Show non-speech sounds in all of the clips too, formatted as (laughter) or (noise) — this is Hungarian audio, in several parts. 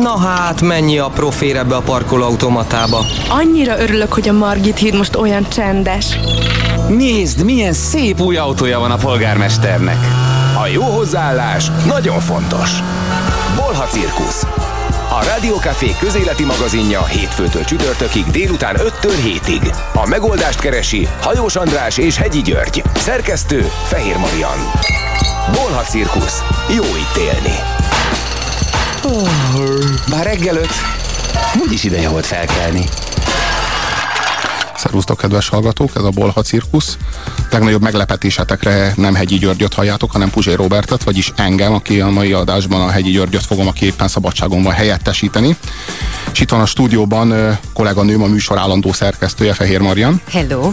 Na hát, mennyi a profér ebbe a parkolóautomatába. Annyira örülök, hogy a Margit híd most olyan csendes. Nézd, milyen szép új autója van a polgármesternek. A jó hozzáállás nagyon fontos. Bolha Cirkusz. A Rádiókafé közéleti magazinja hétfőtől csütörtökig délután 5-től 7-ig. A megoldást keresi Hajós András és Hegyi György. Szerkesztő Fehér Marian. Bolha Cirkusz. Jó itt élni. Bár reggel öt, úgyis ideje volt felkelni. Szervusztok, kedves hallgatók, ez a Bolha Cirkusz. Legnagyobb meglepetésetekre nem Hegyi Györgyöt halljátok, hanem Puzsé Robertet, vagyis engem, aki a mai adásban a Hegyi Györgyöt fogom, aki éppen szabadságon van helyettesíteni. És itt van a stúdióban kolléganőm, a műsor állandó szerkesztője, Fehér Marian. Hello.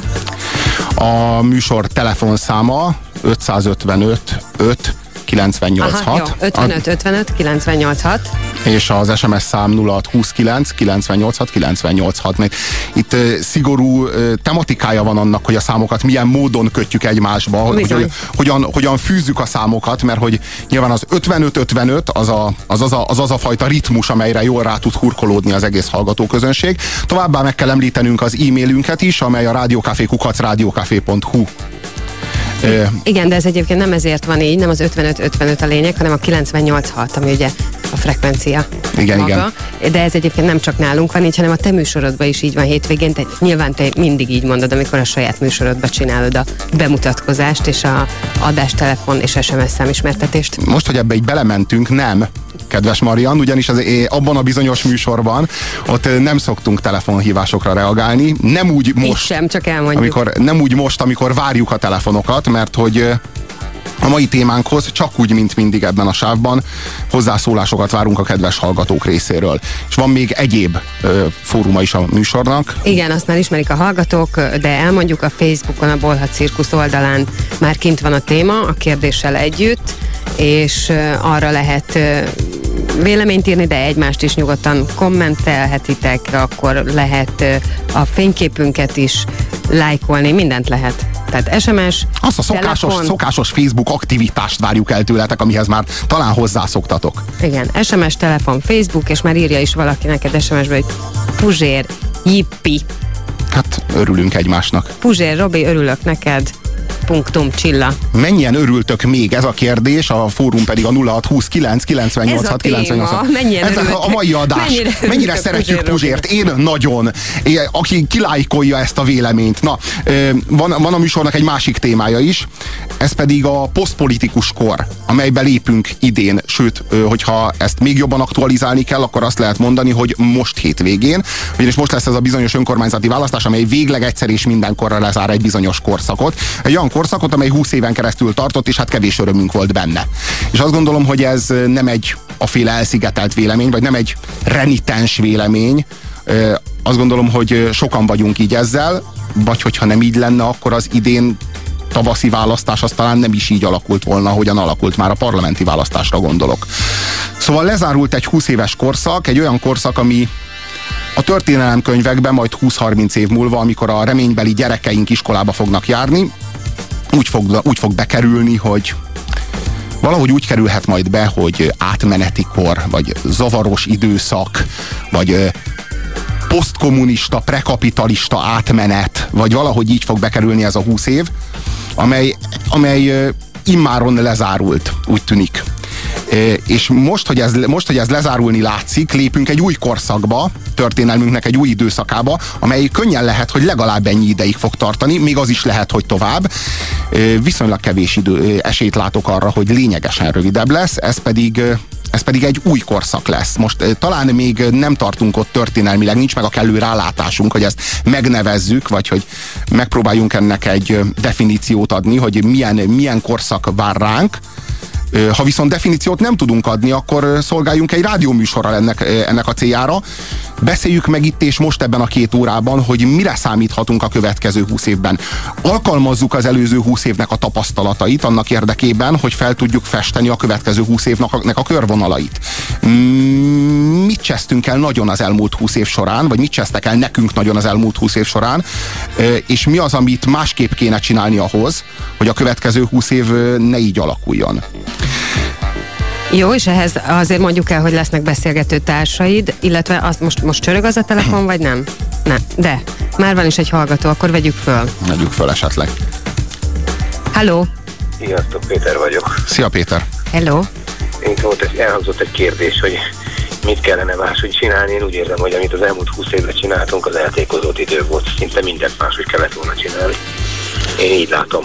A műsor telefonszáma 555 5 986. Aha, jó, 55 55 986. És az SMS szám 0629 986 986. Itt szigorú tematikája van annak, hogy a számokat milyen módon kötjük egymásba, hogy, hogyan, hogyan fűzzük a számokat, mert hogy nyilván az 55-55 az, a, az, az, a, az az a fajta ritmus, amelyre jól rá tud hurkolódni az egész hallgatóközönség. Továbbá meg kell említenünk az e-mailünket is, amely a rádiókafé.hu igen, de ez egyébként nem ezért van így, nem az 55-55 a lényeg, hanem a 98-6, ami ugye a frekvencia igen, maga. Igen. De ez egyébként nem csak nálunk van így, hanem a te műsorodban is így van hétvégén. Te, nyilván te mindig így mondod, amikor a saját műsorodban csinálod a bemutatkozást és a adás, telefon és SMS számismertetést. Most, hogy ebbe így belementünk, nem kedves Marian, ugyanis az, abban a bizonyos műsorban ott nem szoktunk telefonhívásokra reagálni. Nem úgy most, sem, csak elmondjuk. Amikor, nem úgy most, amikor várjuk a telefonokat, mert hogy a mai témánkhoz, csak úgy, mint mindig ebben a sávban, hozzászólásokat várunk a kedves hallgatók részéről. És van még egyéb ö, fóruma is a műsornak. Igen, azt már ismerik a hallgatók, de elmondjuk a Facebookon, a Bolha Cirkusz oldalán már kint van a téma, a kérdéssel együtt, és arra lehet véleményt írni, de egymást is nyugodtan kommentelhetitek, akkor lehet a fényképünket is lájkolni, mindent lehet. Tehát SMS, Azt a szokásos, telefon. szokásos Facebook aktivitást várjuk el tőletek, amihez már talán hozzászoktatok. Igen, SMS, telefon, Facebook, és már írja is valaki neked SMS-be, hogy Puzsér, jippi. Hát örülünk egymásnak. Puzsér, Robi, örülök neked punktum csilla. Mennyien örültök még? Ez a kérdés, a fórum pedig a 0629 98 98 Mennyien Ez a, a mai adás. Mennyire, mennyire szeretjük Puzsért? Én nagyon. Én, aki kilájkolja ezt a véleményt. Na, van, van a műsornak egy másik témája is, ez pedig a posztpolitikus kor, amelybe lépünk idén. Sőt, hogyha ezt még jobban aktualizálni kell, akkor azt lehet mondani, hogy most hétvégén, ugyanis most lesz ez a bizonyos önkormányzati választás, amely végleg egyszer és mindenkorra lezár egy bizonyos korszakot. Egy olyan korszakot, amely 20 éven keresztül tartott, és hát kevés örömünk volt benne. És azt gondolom, hogy ez nem egy a féle elszigetelt vélemény, vagy nem egy renitens vélemény. Azt gondolom, hogy sokan vagyunk így ezzel, vagy hogyha nem így lenne, akkor az idén tavaszi választás az talán nem is így alakult volna, hogyan alakult már a parlamenti választásra gondolok. Szóval lezárult egy 20 éves korszak, egy olyan korszak, ami a történelemkönyvekben majd 20-30 év múlva, amikor a reménybeli gyerekeink iskolába fognak járni, úgy fog, úgy fog bekerülni, hogy valahogy úgy kerülhet majd be, hogy átmeneti kor, vagy zavaros időszak, vagy posztkommunista, prekapitalista átmenet, vagy valahogy így fog bekerülni ez a húsz év, amely, amely immáron lezárult, úgy tűnik. És most hogy, ez, most, hogy ez lezárulni látszik, lépünk egy új korszakba, történelmünknek egy új időszakába, amely könnyen lehet, hogy legalább ennyi ideig fog tartani, még az is lehet, hogy tovább. Viszonylag kevés idő, esélyt látok arra, hogy lényegesen rövidebb lesz, ez pedig ez pedig egy új korszak lesz. Most talán még nem tartunk ott történelmileg, nincs meg a kellő rálátásunk, hogy ezt megnevezzük, vagy hogy megpróbáljunk ennek egy definíciót adni, hogy milyen, milyen korszak vár ránk, ha viszont definíciót nem tudunk adni, akkor szolgáljunk egy rádióműsorral ennek, ennek a céljára. Beszéljük meg itt és most ebben a két órában, hogy mire számíthatunk a következő húsz évben. Alkalmazzuk az előző húsz évnek a tapasztalatait annak érdekében, hogy fel tudjuk festeni a következő húsz évnek a, körvonalait. Mm, mit csesztünk el nagyon az elmúlt húsz év során, vagy mit csesztek el nekünk nagyon az elmúlt húsz év során, és mi az, amit másképp kéne csinálni ahhoz, hogy a következő húsz év ne így alakuljon. Jó, és ehhez azért mondjuk el, hogy lesznek beszélgető társaid, illetve azt most, most csörög az a telefon, vagy nem? Nem, de már van is egy hallgató, akkor vegyük föl. Vegyük föl esetleg. Halló? Sziasztok, Péter vagyok. Szia Péter! Hello? Itt volt egy, elhangzott egy kérdés, hogy mit kellene máshogy csinálni. Én úgy érzem, hogy amit az elmúlt 20 évben csináltunk, az eltékozott idő volt. Szinte mindent máshogy kellett volna csinálni. Én így látom.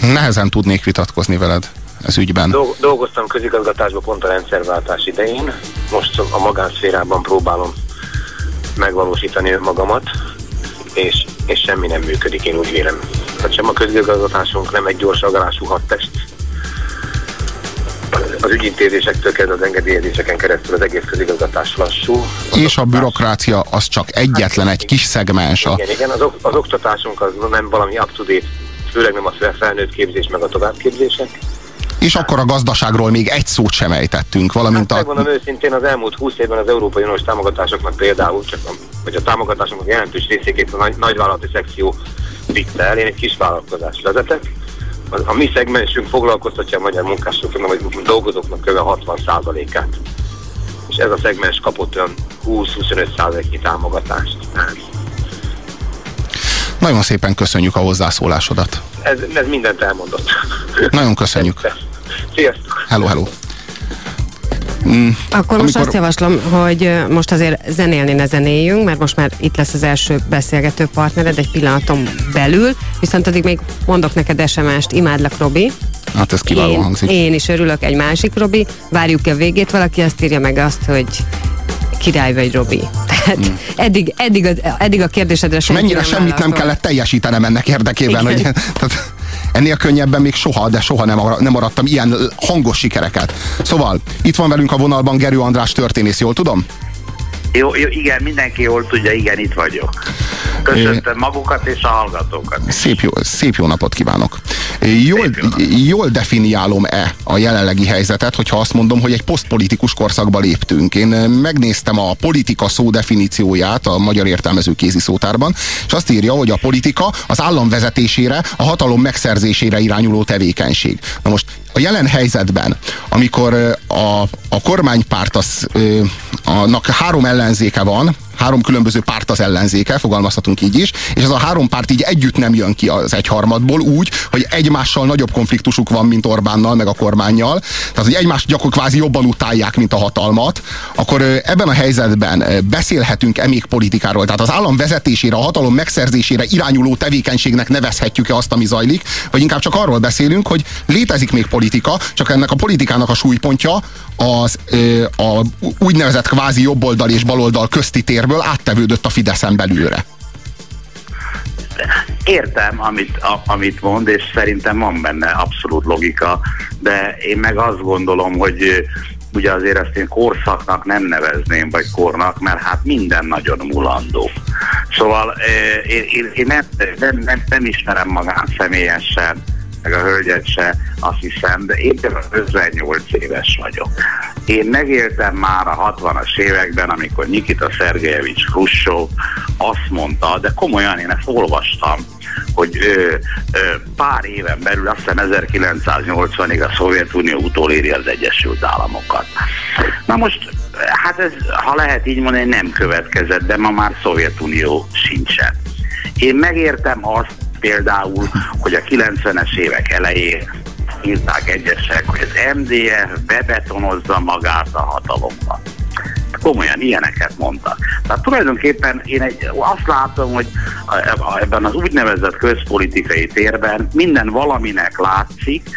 Nehezen tudnék vitatkozni veled ez ügyben. Dolg- dolgoztam közigazgatásban pont a rendszerváltás idején. Most a magánszférában próbálom megvalósítani magamat, és, és semmi nem működik, én úgy vélem. Tehát sem a közigazgatásunk nem egy gyors agarású hadtest. Az ügyintézésektől kezdve az engedélyezéseken keresztül az egész közigazgatás lassú. Az És a bürokrácia az csak egyetlen egy kis szegmens. A, Igen, igen, az, az oktatásunk az nem valami up-to-date, főleg nem a fel- felnőtt képzés, meg a továbbképzések. És akkor a gazdaságról még egy szót sem ejtettünk, valamint Hát a... megmondom őszintén, az elmúlt 20 évben az Európai Uniós támogatásoknak például, csak a, vagy a támogatásoknak jelentős részéként a nagy, nagyvállalati szekció vitte el. Én egy kis vállalkozást vezetek. A, a mi szegmensünk foglalkoztatja a magyar munkásoknak, vagy dolgozóknak kb. 60%-át. És ez a szegmens kapott olyan 20-25%-nyi támogatást. Nagyon szépen köszönjük a hozzászólásodat. Ez, ez mindent elmondott. Nagyon köszönjük. Sziasztok! Hello, hello. Akkor most Amikor- azt javaslom, hogy most azért zenélni ne zenéljünk, mert most már itt lesz az első beszélgető partnered egy pillanaton belül, viszont addig még mondok neked SMS-t, imádlak Robi. Hát ez kiválóan Én, hangzik. én is örülök egy másik Robi, várjuk a végét, valaki azt írja meg azt, hogy király vagy Robi. Tehát Hmm. eddig, eddig, a, eddig a kérdésedre senki Mennyire semmit nem kellett teljesítenem ennek érdekében, Igen. hogy tehát ennél könnyebben még soha, de soha nem, nem arattam ilyen hangos sikereket. Szóval, itt van velünk a vonalban Gerő András történész, jól tudom? Jó, jó, igen, mindenki jól tudja, igen, itt vagyok. Köszöntöm magukat és a hallgatókat. Szép jó, szép jó napot kívánok. Jól, napot. jól definiálom-e a jelenlegi helyzetet, hogyha azt mondom, hogy egy posztpolitikus korszakba léptünk. Én megnéztem a politika szó definícióját a magyar értelmező kézi szótárban, és azt írja, hogy a politika az állam vezetésére, a hatalom megszerzésére irányuló tevékenység. Na most a jelen helyzetben, amikor ö, a, a kormánypárt az, ö, annak három ellenzéke van, három különböző párt az ellenzéke, fogalmazhatunk így is, és ez a három párt így együtt nem jön ki az egyharmadból úgy, hogy egymással nagyobb konfliktusuk van, mint Orbánnal, meg a kormányjal, tehát hogy egymást gyakor kvázi jobban utálják, mint a hatalmat, akkor ebben a helyzetben beszélhetünk-e még politikáról? Tehát az állam vezetésére, a hatalom megszerzésére irányuló tevékenységnek nevezhetjük-e azt, ami zajlik, vagy inkább csak arról beszélünk, hogy létezik még politika, csak ennek a politikának a súlypontja az a úgynevezett kvázi jobboldal és baloldal közti térből áttevődött a Fideszen belülre. Értem, amit, a, amit mond, és szerintem van benne abszolút logika, de én meg azt gondolom, hogy ugye azért ezt én korszaknak nem nevezném, vagy kornak, mert hát minden nagyon mulandó. Szóval én, én, én nem, nem, nem, nem ismerem magán személyesen, meg a hölgyet se, azt hiszem, de én például 58 éves vagyok. Én megéltem már a 60-as években, amikor Nikita Szergejevics Khrushchev azt mondta, de komolyan én ezt olvastam, hogy ö, ö, pár éven belül, azt hiszem 1980-ig a Szovjetunió utoléri az Egyesült Államokat. Na most, hát ez, ha lehet így mondani, nem következett, de ma már Szovjetunió sincsen. Én megértem azt például, hogy a 90-es évek elején írták egyesek, hogy az MDF bebetonozza magát a hatalomban. Komolyan ilyeneket mondtak. Tehát tulajdonképpen én egy, azt látom, hogy ebben az úgynevezett közpolitikai térben minden valaminek látszik,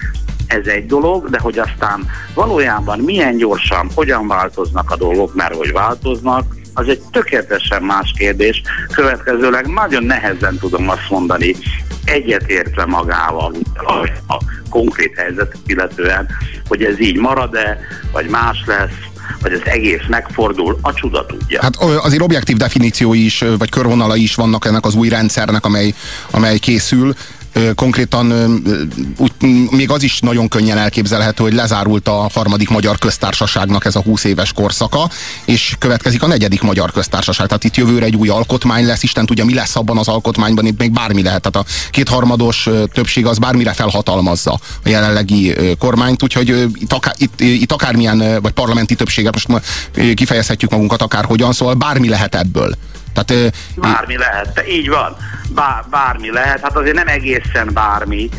ez egy dolog, de hogy aztán valójában milyen gyorsan, hogyan változnak a dolgok, mert hogy változnak, az egy tökéletesen más kérdés. Következőleg nagyon nehezen tudom azt mondani, egyetértve magával a konkrét helyzetet illetően, hogy ez így marad-e, vagy más lesz, vagy az egész megfordul, a csuda tudja. Hát azért objektív definíciói is, vagy körvonalai is vannak ennek az új rendszernek, amely, amely készül. Konkrétan úgy, még az is nagyon könnyen elképzelhető, hogy lezárult a harmadik magyar köztársaságnak ez a 20 éves korszaka, és következik a negyedik magyar köztársaság. Tehát itt jövőre egy új alkotmány lesz, Isten tudja, mi lesz abban az alkotmányban, itt még bármi lehet. Tehát a kétharmados többség az bármire felhatalmazza a jelenlegi kormányt, úgyhogy itt, akár, itt, itt akármilyen, vagy parlamenti többséget, most kifejezhetjük magunkat akárhogyan, szóval bármi lehet ebből. Tehát, bármi lehet, így van. Bár, bármi lehet, hát azért nem egészen bármi,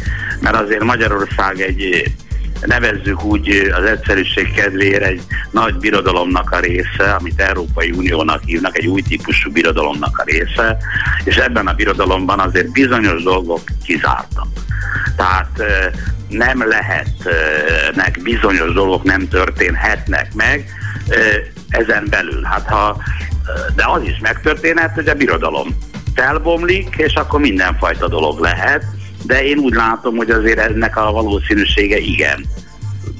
mert azért Magyarország egy nevezzük úgy az egyszerűség kedvére egy nagy birodalomnak a része, amit Európai Uniónak hívnak, egy új típusú birodalomnak a része, és ebben a birodalomban azért bizonyos dolgok kizártak. Tehát nem lehetnek bizonyos dolgok, nem történhetnek meg ezen belül. Hát ha, de az is megtörténhet, hogy a birodalom felbomlik, és akkor mindenfajta dolog lehet, de én úgy látom, hogy azért ennek a valószínűsége igen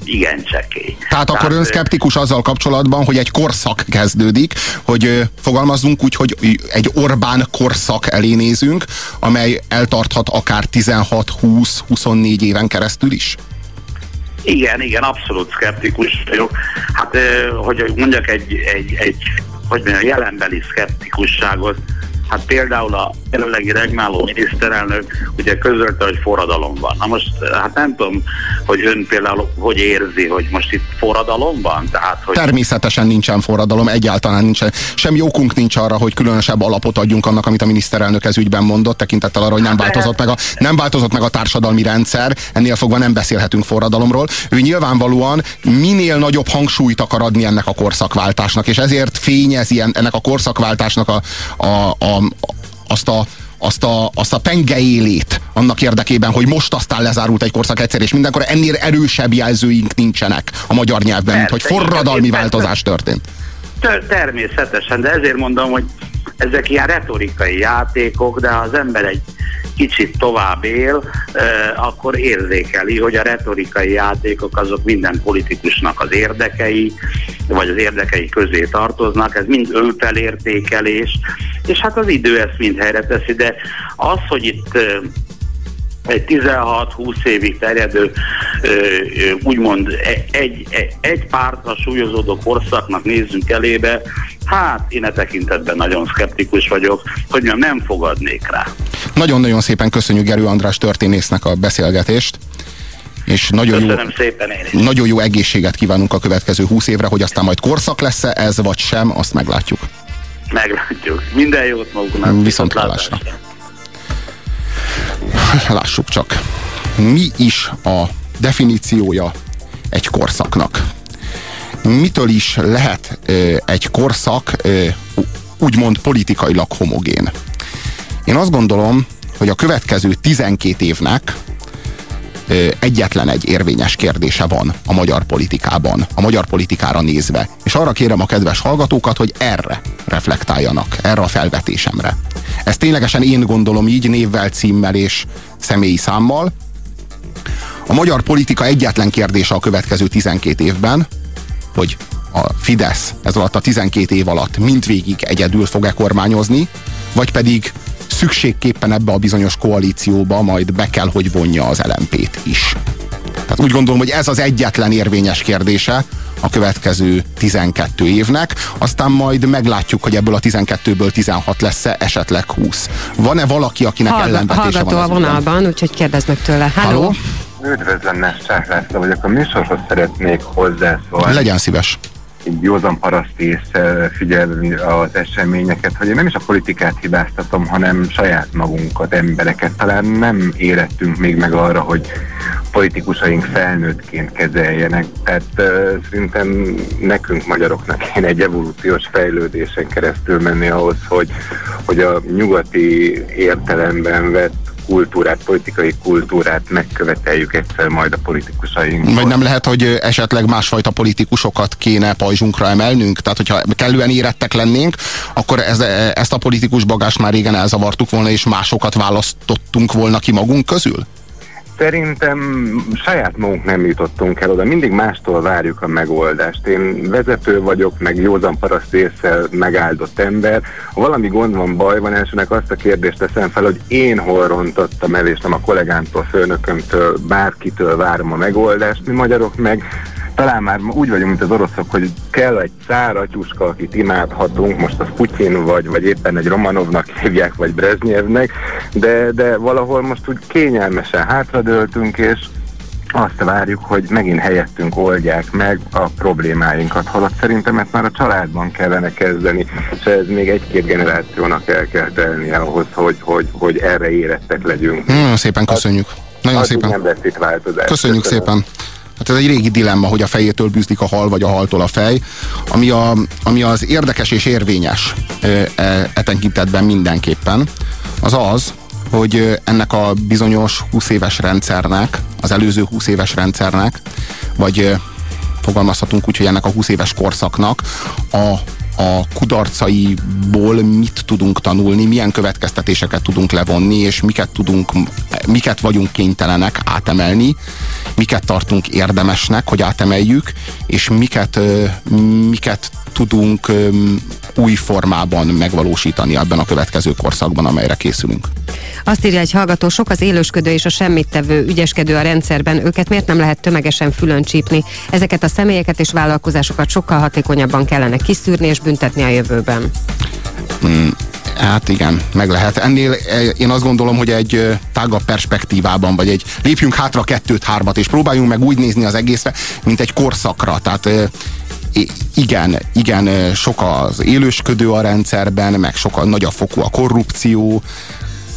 igen csekély. Tehát, Tehát akkor ön szkeptikus azzal kapcsolatban, hogy egy korszak kezdődik, hogy fogalmazzunk úgy, hogy egy Orbán korszak elé nézünk, amely eltarthat akár 16-20-24 éven keresztül is? Igen, igen, abszolút szkeptikus vagyok. Hát, hogy mondjak egy, egy, egy hogy mondjam, jelenbeli szkeptikusságot, Hát például a jelenlegi regnáló miniszterelnök ugye közölte, hogy forradalom van. Na most, hát nem tudom, hogy ön például hogy érzi, hogy most itt forradalom van? Tehát, hogy... Természetesen nincsen forradalom, egyáltalán nincsen. Sem jókunk nincs arra, hogy különösebb alapot adjunk annak, amit a miniszterelnök ez ügyben mondott, tekintettel arra, hogy nem változott meg a, nem változott meg a társadalmi rendszer, ennél fogva nem beszélhetünk forradalomról. Ő nyilvánvalóan minél nagyobb hangsúlyt akar adni ennek a korszakváltásnak, és ezért fényezi ennek a korszakváltásnak a, a, a azt a azt a, azt a pengeélét annak érdekében, hogy most aztán lezárult egy korszak egyszer, és mindenkor ennél erősebb jelzőink nincsenek a magyar nyelvben, mint hogy forradalmi változás történt. Természetesen, de ezért mondom, hogy ezek ilyen retorikai játékok, de ha az ember egy kicsit tovább él, akkor érzékeli, hogy a retorikai játékok azok minden politikusnak az érdekei, vagy az érdekei közé tartoznak, ez mind önfelértékelés, és hát az idő ezt mind helyre teszi, de az, hogy itt egy 16-20 évig terjedő, úgymond e, egy, egy, egy pártra súlyozódó korszaknak nézzünk elébe, hát én e tekintetben nagyon szkeptikus vagyok, hogy nem fogadnék rá. Nagyon-nagyon szépen köszönjük Gerő András történésznek a beszélgetést és nagyon jó, szépen nagyon jó egészséget kívánunk a következő 20 évre, hogy aztán majd korszak lesz-e ez vagy sem, azt meglátjuk. Meglátjuk. Minden jót maguknak. Viszont hallásra. Lássuk csak. Mi is a definíciója egy korszaknak? Mitől is lehet egy korszak úgymond politikailag homogén? Én azt gondolom, hogy a következő 12 évnek egyetlen egy érvényes kérdése van a magyar politikában, a magyar politikára nézve. És arra kérem a kedves hallgatókat, hogy erre reflektáljanak, erre a felvetésemre. Ez ténylegesen én gondolom így, névvel, címmel és személyi számmal. A magyar politika egyetlen kérdése a következő 12 évben, hogy a Fidesz ez alatt a 12 év alatt mindvégig egyedül fog-e kormányozni, vagy pedig szükségképpen ebbe a bizonyos koalícióba majd be kell, hogy vonja az LMP-t is. Tehát úgy gondolom, hogy ez az egyetlen érvényes kérdése a következő 12 évnek, aztán majd meglátjuk, hogy ebből a 12-ből 16 lesz-e, esetleg 20. Van-e valaki, akinek Hallga, ellenvetése van? Hallgató a vonalban, úgyhogy kérdezd meg tőle. Halló? Üdvözlöm, Nessák László vagyok. A műsorhoz szeretnék hozzászólni. Legyen szíves így józan paraszti figyelni az eseményeket, hogy én nem is a politikát hibáztatom, hanem saját magunkat, embereket. Talán nem érettünk még meg arra, hogy politikusaink felnőttként kezeljenek. Tehát uh, szerintem nekünk magyaroknak kéne egy evolúciós fejlődésen keresztül menni ahhoz, hogy, hogy a nyugati értelemben vett kultúrát, politikai kultúrát megköveteljük egyszer majd a politikusaink. Vagy nem lehet, hogy esetleg másfajta politikusokat kéne pajzsunkra emelnünk? Tehát, hogyha kellően érettek lennénk, akkor ez, ezt a politikus bagást már régen elzavartuk volna, és másokat választottunk volna ki magunk közül? Szerintem saját magunk nem jutottunk el oda, mindig mástól várjuk a megoldást. Én vezető vagyok, meg józan paraszt megáldott ember. Ha valami gond van, baj van, elsőnek azt a kérdést teszem fel, hogy én hol rontottam el, és nem a kollégámtól, főnökömtől, bárkitől várom a megoldást. Mi magyarok meg talán már úgy vagyunk, mint az oroszok, hogy kell egy száratyuska, akit imádhatunk, most az Putyin vagy, vagy éppen egy Romanovnak hívják, vagy Breznyevnek, de, de valahol most úgy kényelmesen hátradőltünk, és azt várjuk, hogy megint helyettünk oldják meg a problémáinkat, holott szerintem ezt már a családban kellene kezdeni, és ez még egy-két generációnak el kell tenni ahhoz, hogy, hogy, hogy erre érettek legyünk. Nagyon szépen köszönjük. Nagyon szépen. Nem lesz itt változás. Köszönjük Köszönöm. szépen. Hát ez egy régi dilemma, hogy a fejétől bűzlik a hal, vagy a haltól a fej. Ami, a, ami az érdekes és érvényes e, e mindenképpen, az az, hogy ennek a bizonyos 20 éves rendszernek, az előző 20 éves rendszernek, vagy fogalmazhatunk úgy, hogy ennek a 20 éves korszaknak a a kudarcaiból mit tudunk tanulni, milyen következtetéseket tudunk levonni, és miket, tudunk, miket vagyunk kénytelenek átemelni, miket tartunk érdemesnek, hogy átemeljük, és miket, miket tudunk új formában megvalósítani ebben a következő korszakban, amelyre készülünk. Azt írja egy hallgató, sok az élősködő és a semmittevő, ügyeskedő a rendszerben, őket miért nem lehet tömegesen fülön csípni? Ezeket a személyeket és vállalkozásokat sokkal hatékonyabban kellene kiszűrni és büntetni a jövőben. Hmm. Hát igen, meg lehet. Ennél e, én azt gondolom, hogy egy tágabb perspektívában, vagy egy lépjünk hátra kettőt, hármat, és próbáljunk meg úgy nézni az egészre, mint egy korszakra. Tehát igen, igen, sok az élősködő a rendszerben, meg sok a nagy a fokú a korrupció.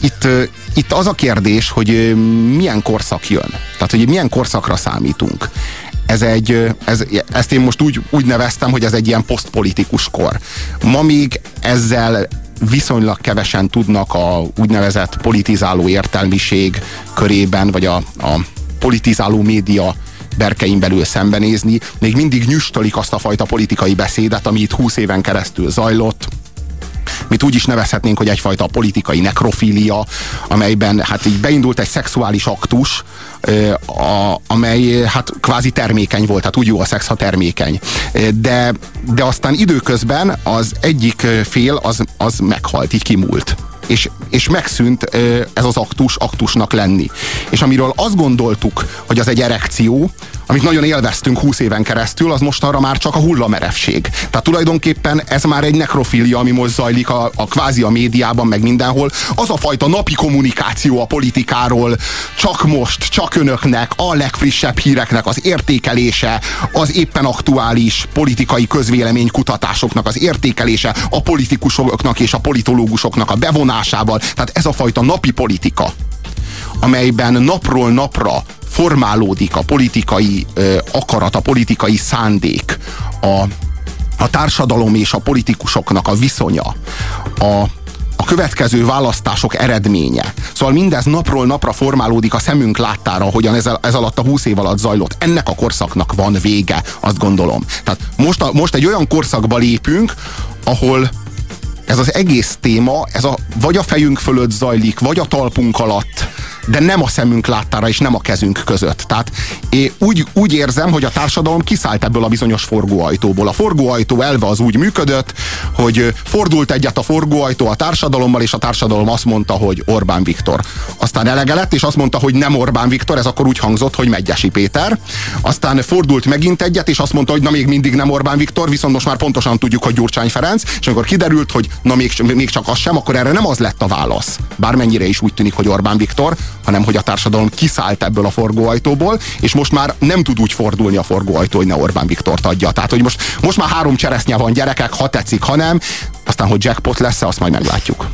Itt, itt az a kérdés, hogy milyen korszak jön. Tehát, hogy milyen korszakra számítunk. Ez egy, ez, ezt én most úgy, úgy neveztem, hogy ez egy ilyen posztpolitikus kor. Ma még ezzel viszonylag kevesen tudnak a úgynevezett politizáló értelmiség körében, vagy a, a politizáló média berkein belül szembenézni, még mindig nyüstölik azt a fajta politikai beszédet, ami itt 20 éven keresztül zajlott, mit úgy is nevezhetnénk, hogy egyfajta politikai nekrofília, amelyben hát így beindult egy szexuális aktus, a, amely hát kvázi termékeny volt, hát úgy jó a szex, ha termékeny. De, de aztán időközben az egyik fél az, az meghalt, így kimúlt és, és megszűnt ez az aktus aktusnak lenni. És amiről azt gondoltuk, hogy az egy erekció, amit nagyon élveztünk 20 éven keresztül, az mostanra már csak a hullamerevség. Tehát tulajdonképpen ez már egy nekrofilia, ami most zajlik a, a kvázi a médiában, meg mindenhol. Az a fajta napi kommunikáció a politikáról, csak most, csak önöknek, a legfrissebb híreknek az értékelése, az éppen aktuális politikai közvéleménykutatásoknak az értékelése, a politikusoknak és a politológusoknak a bevonásával. Tehát ez a fajta napi politika, amelyben napról napra formálódik a politikai ö, akarat, a politikai szándék, a, a társadalom és a politikusoknak a viszonya, a, a következő választások eredménye. Szóval mindez napról napra formálódik a szemünk láttára, hogyan ez, ez alatt a 20 év alatt zajlott. Ennek a korszaknak van vége, azt gondolom. Tehát most, a, most egy olyan korszakba lépünk, ahol ez az egész téma, ez a, vagy a fejünk fölött zajlik, vagy a talpunk alatt, de nem a szemünk láttára és nem a kezünk között. Tehát én úgy, úgy érzem, hogy a társadalom kiszállt ebből a bizonyos forgóajtóból. A forgóajtó elve az úgy működött, hogy fordult egyet a forgóajtó a társadalommal, és a társadalom azt mondta, hogy Orbán Viktor. Aztán elege lett, és azt mondta, hogy nem Orbán Viktor, ez akkor úgy hangzott, hogy Megyesi Péter. Aztán fordult megint egyet, és azt mondta, hogy na még mindig nem Orbán Viktor, viszont most már pontosan tudjuk, hogy Gyurcsány Ferenc, és amikor kiderült, hogy na még, még csak az sem, akkor erre nem az lett a válasz. Bármennyire is úgy tűnik, hogy Orbán Viktor, hanem hogy a társadalom kiszállt ebből a forgóajtóból, és most már nem tud úgy fordulni a forgóajtó, hogy ne Orbán Viktort adja. Tehát, hogy most, most már három cseresznye van gyerekek, ha tetszik, ha nem, aztán, hogy jackpot lesz azt majd meglátjuk.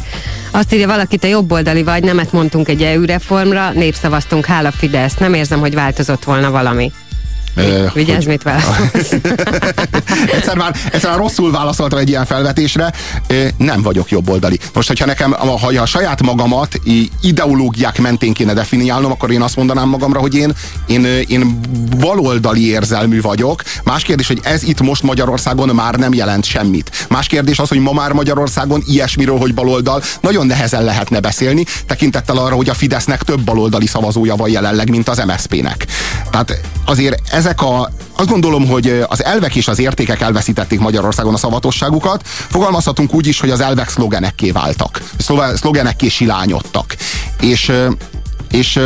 Azt írja valaki, te jobboldali vagy, nemet mondtunk egy EU reformra, népszavaztunk, hála Fidesz. Nem érzem, hogy változott volna valami. Vigyázz, mit válaszolsz. (laughs) egyszer, már, egyszer már rosszul válaszoltam egy ilyen felvetésre. Nem vagyok jobboldali. Most, hogyha nekem, ha a saját magamat ideológiák mentén kéne definiálnom, akkor én azt mondanám magamra, hogy én, én, én baloldali érzelmű vagyok. Más kérdés, hogy ez itt most Magyarországon már nem jelent semmit. Más kérdés az, hogy ma már Magyarországon ilyesmiről, hogy baloldal, nagyon nehezen lehetne beszélni, tekintettel arra, hogy a Fidesznek több baloldali szavazója van jelenleg, mint az MSZP-nek. Tehát azért ezek a, azt gondolom, hogy az elvek és az értékek elveszítették Magyarországon a szavatosságukat. Fogalmazhatunk úgy is, hogy az elvek szlogenekké váltak. Szlogenekké silányodtak. És, és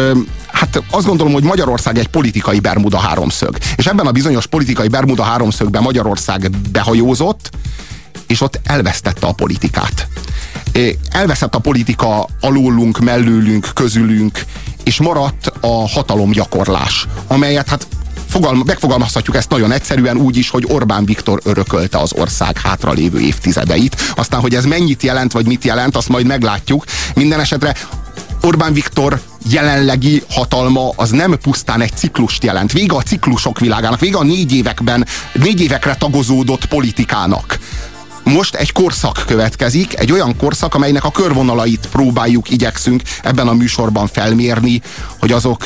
hát azt gondolom, hogy Magyarország egy politikai Bermuda háromszög. És ebben a bizonyos politikai Bermuda háromszögben Magyarország behajózott, és ott elvesztette a politikát. Elveszett a politika alólunk, mellőlünk, közülünk, és maradt a hatalomgyakorlás, amelyet hát fogalma, megfogalmazhatjuk ezt nagyon egyszerűen úgy is, hogy Orbán Viktor örökölte az ország hátralévő évtizedeit. Aztán, hogy ez mennyit jelent, vagy mit jelent, azt majd meglátjuk. Minden esetre Orbán Viktor jelenlegi hatalma az nem pusztán egy ciklust jelent. Vége a ciklusok világának, vége a négy években, négy évekre tagozódott politikának most egy korszak következik, egy olyan korszak, amelynek a körvonalait próbáljuk, igyekszünk ebben a műsorban felmérni, hogy azok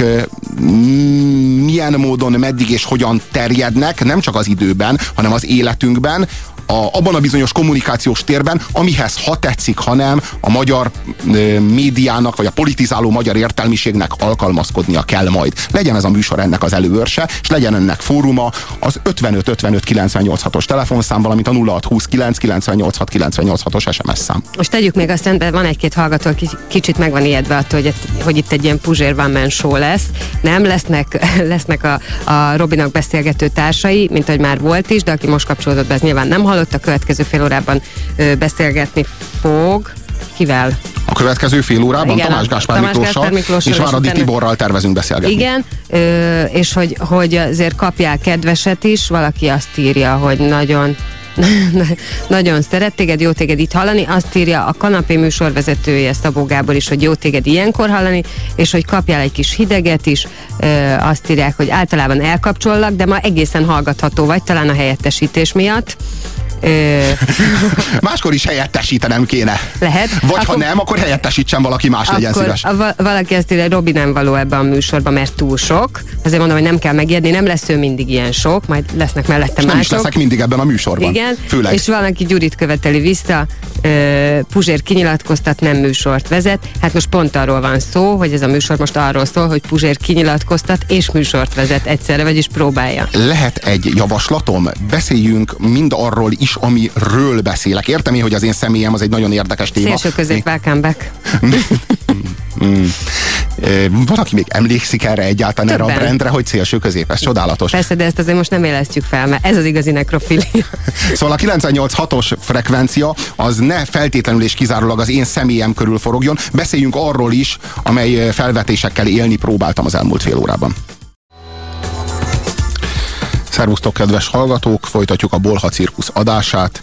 milyen módon, meddig és hogyan terjednek, nem csak az időben, hanem az életünkben, a, abban a bizonyos kommunikációs térben, amihez ha tetszik, ha nem, a magyar e, médiának, vagy a politizáló magyar értelmiségnek alkalmazkodnia kell majd. Legyen ez a műsor ennek az előörse, és legyen ennek fóruma az 55 55 986 os telefonszám, valamint a 0629 986 986 os SMS szám. Most tegyük még azt rendben, van egy-két hallgató, kicsit meg van ijedve attól, hogy, hogy itt egy ilyen Puzsér Van Man show lesz. Nem lesznek, lesznek a, a Robinak beszélgető társai, mint ahogy már volt is, de aki most kapcsolódott be, ez nyilván nem hallott, a következő fél órában beszélgetni fog. Kivel? A következő fél órában Igen, Tamás Gáspár Miklóssal, Miklóssal és Váradi Tiborral tervezünk beszélgetni. Igen, ö, és hogy, hogy azért kapják kedveset is, valaki azt írja, hogy nagyon (laughs) nagyon szeret téged, jó téged itt hallani. Azt írja a kanapé műsorvezetője Szabó Gábor is, hogy jó téged ilyenkor hallani, és hogy kapjál egy kis hideget is. Ö, azt írják, hogy általában elkapcsollak, de ma egészen hallgatható vagy, talán a helyettesítés miatt. (laughs) Máskor is helyettesítenem kéne. Lehet. Vagy akkor, ha nem, akkor helyettesítsen valaki más, legyen szíves. A, valaki ezt írja, Robi nem való ebben a műsorban, mert túl sok. Azért mondom, hogy nem kell megijedni, nem lesz ő mindig ilyen sok, majd lesznek mellette és mások. Nem is leszek mindig ebben a műsorban. Igen, Főleg. és valaki Gyurit követeli vissza, Puzsér kinyilatkoztat, nem műsort vezet. Hát most pont arról van szó, hogy ez a műsor most arról szól, hogy Puzsér kinyilatkoztat és műsort vezet egyszerre, vagyis próbálja. Lehet egy javaslatom? Beszéljünk mind arról is, amiről beszélek. Értem én, hogy az én személyem az egy nagyon érdekes téma. Szélső közép, welcome back. (laughs) Mm. Valaki még emlékszik erre egyáltalán Többen. erre a brandre, hogy szélső közép, ez csodálatos. Persze, de ezt azért most nem élesztjük fel, mert ez az igazi nekrofilia. (laughs) Szóval a 98.6-os frekvencia az ne feltétlenül és kizárólag az én személyem körül forogjon. Beszéljünk arról is, amely felvetésekkel élni próbáltam az elmúlt fél órában. Szervusztok, kedves hallgatók! Folytatjuk a Bolha Cirkusz adását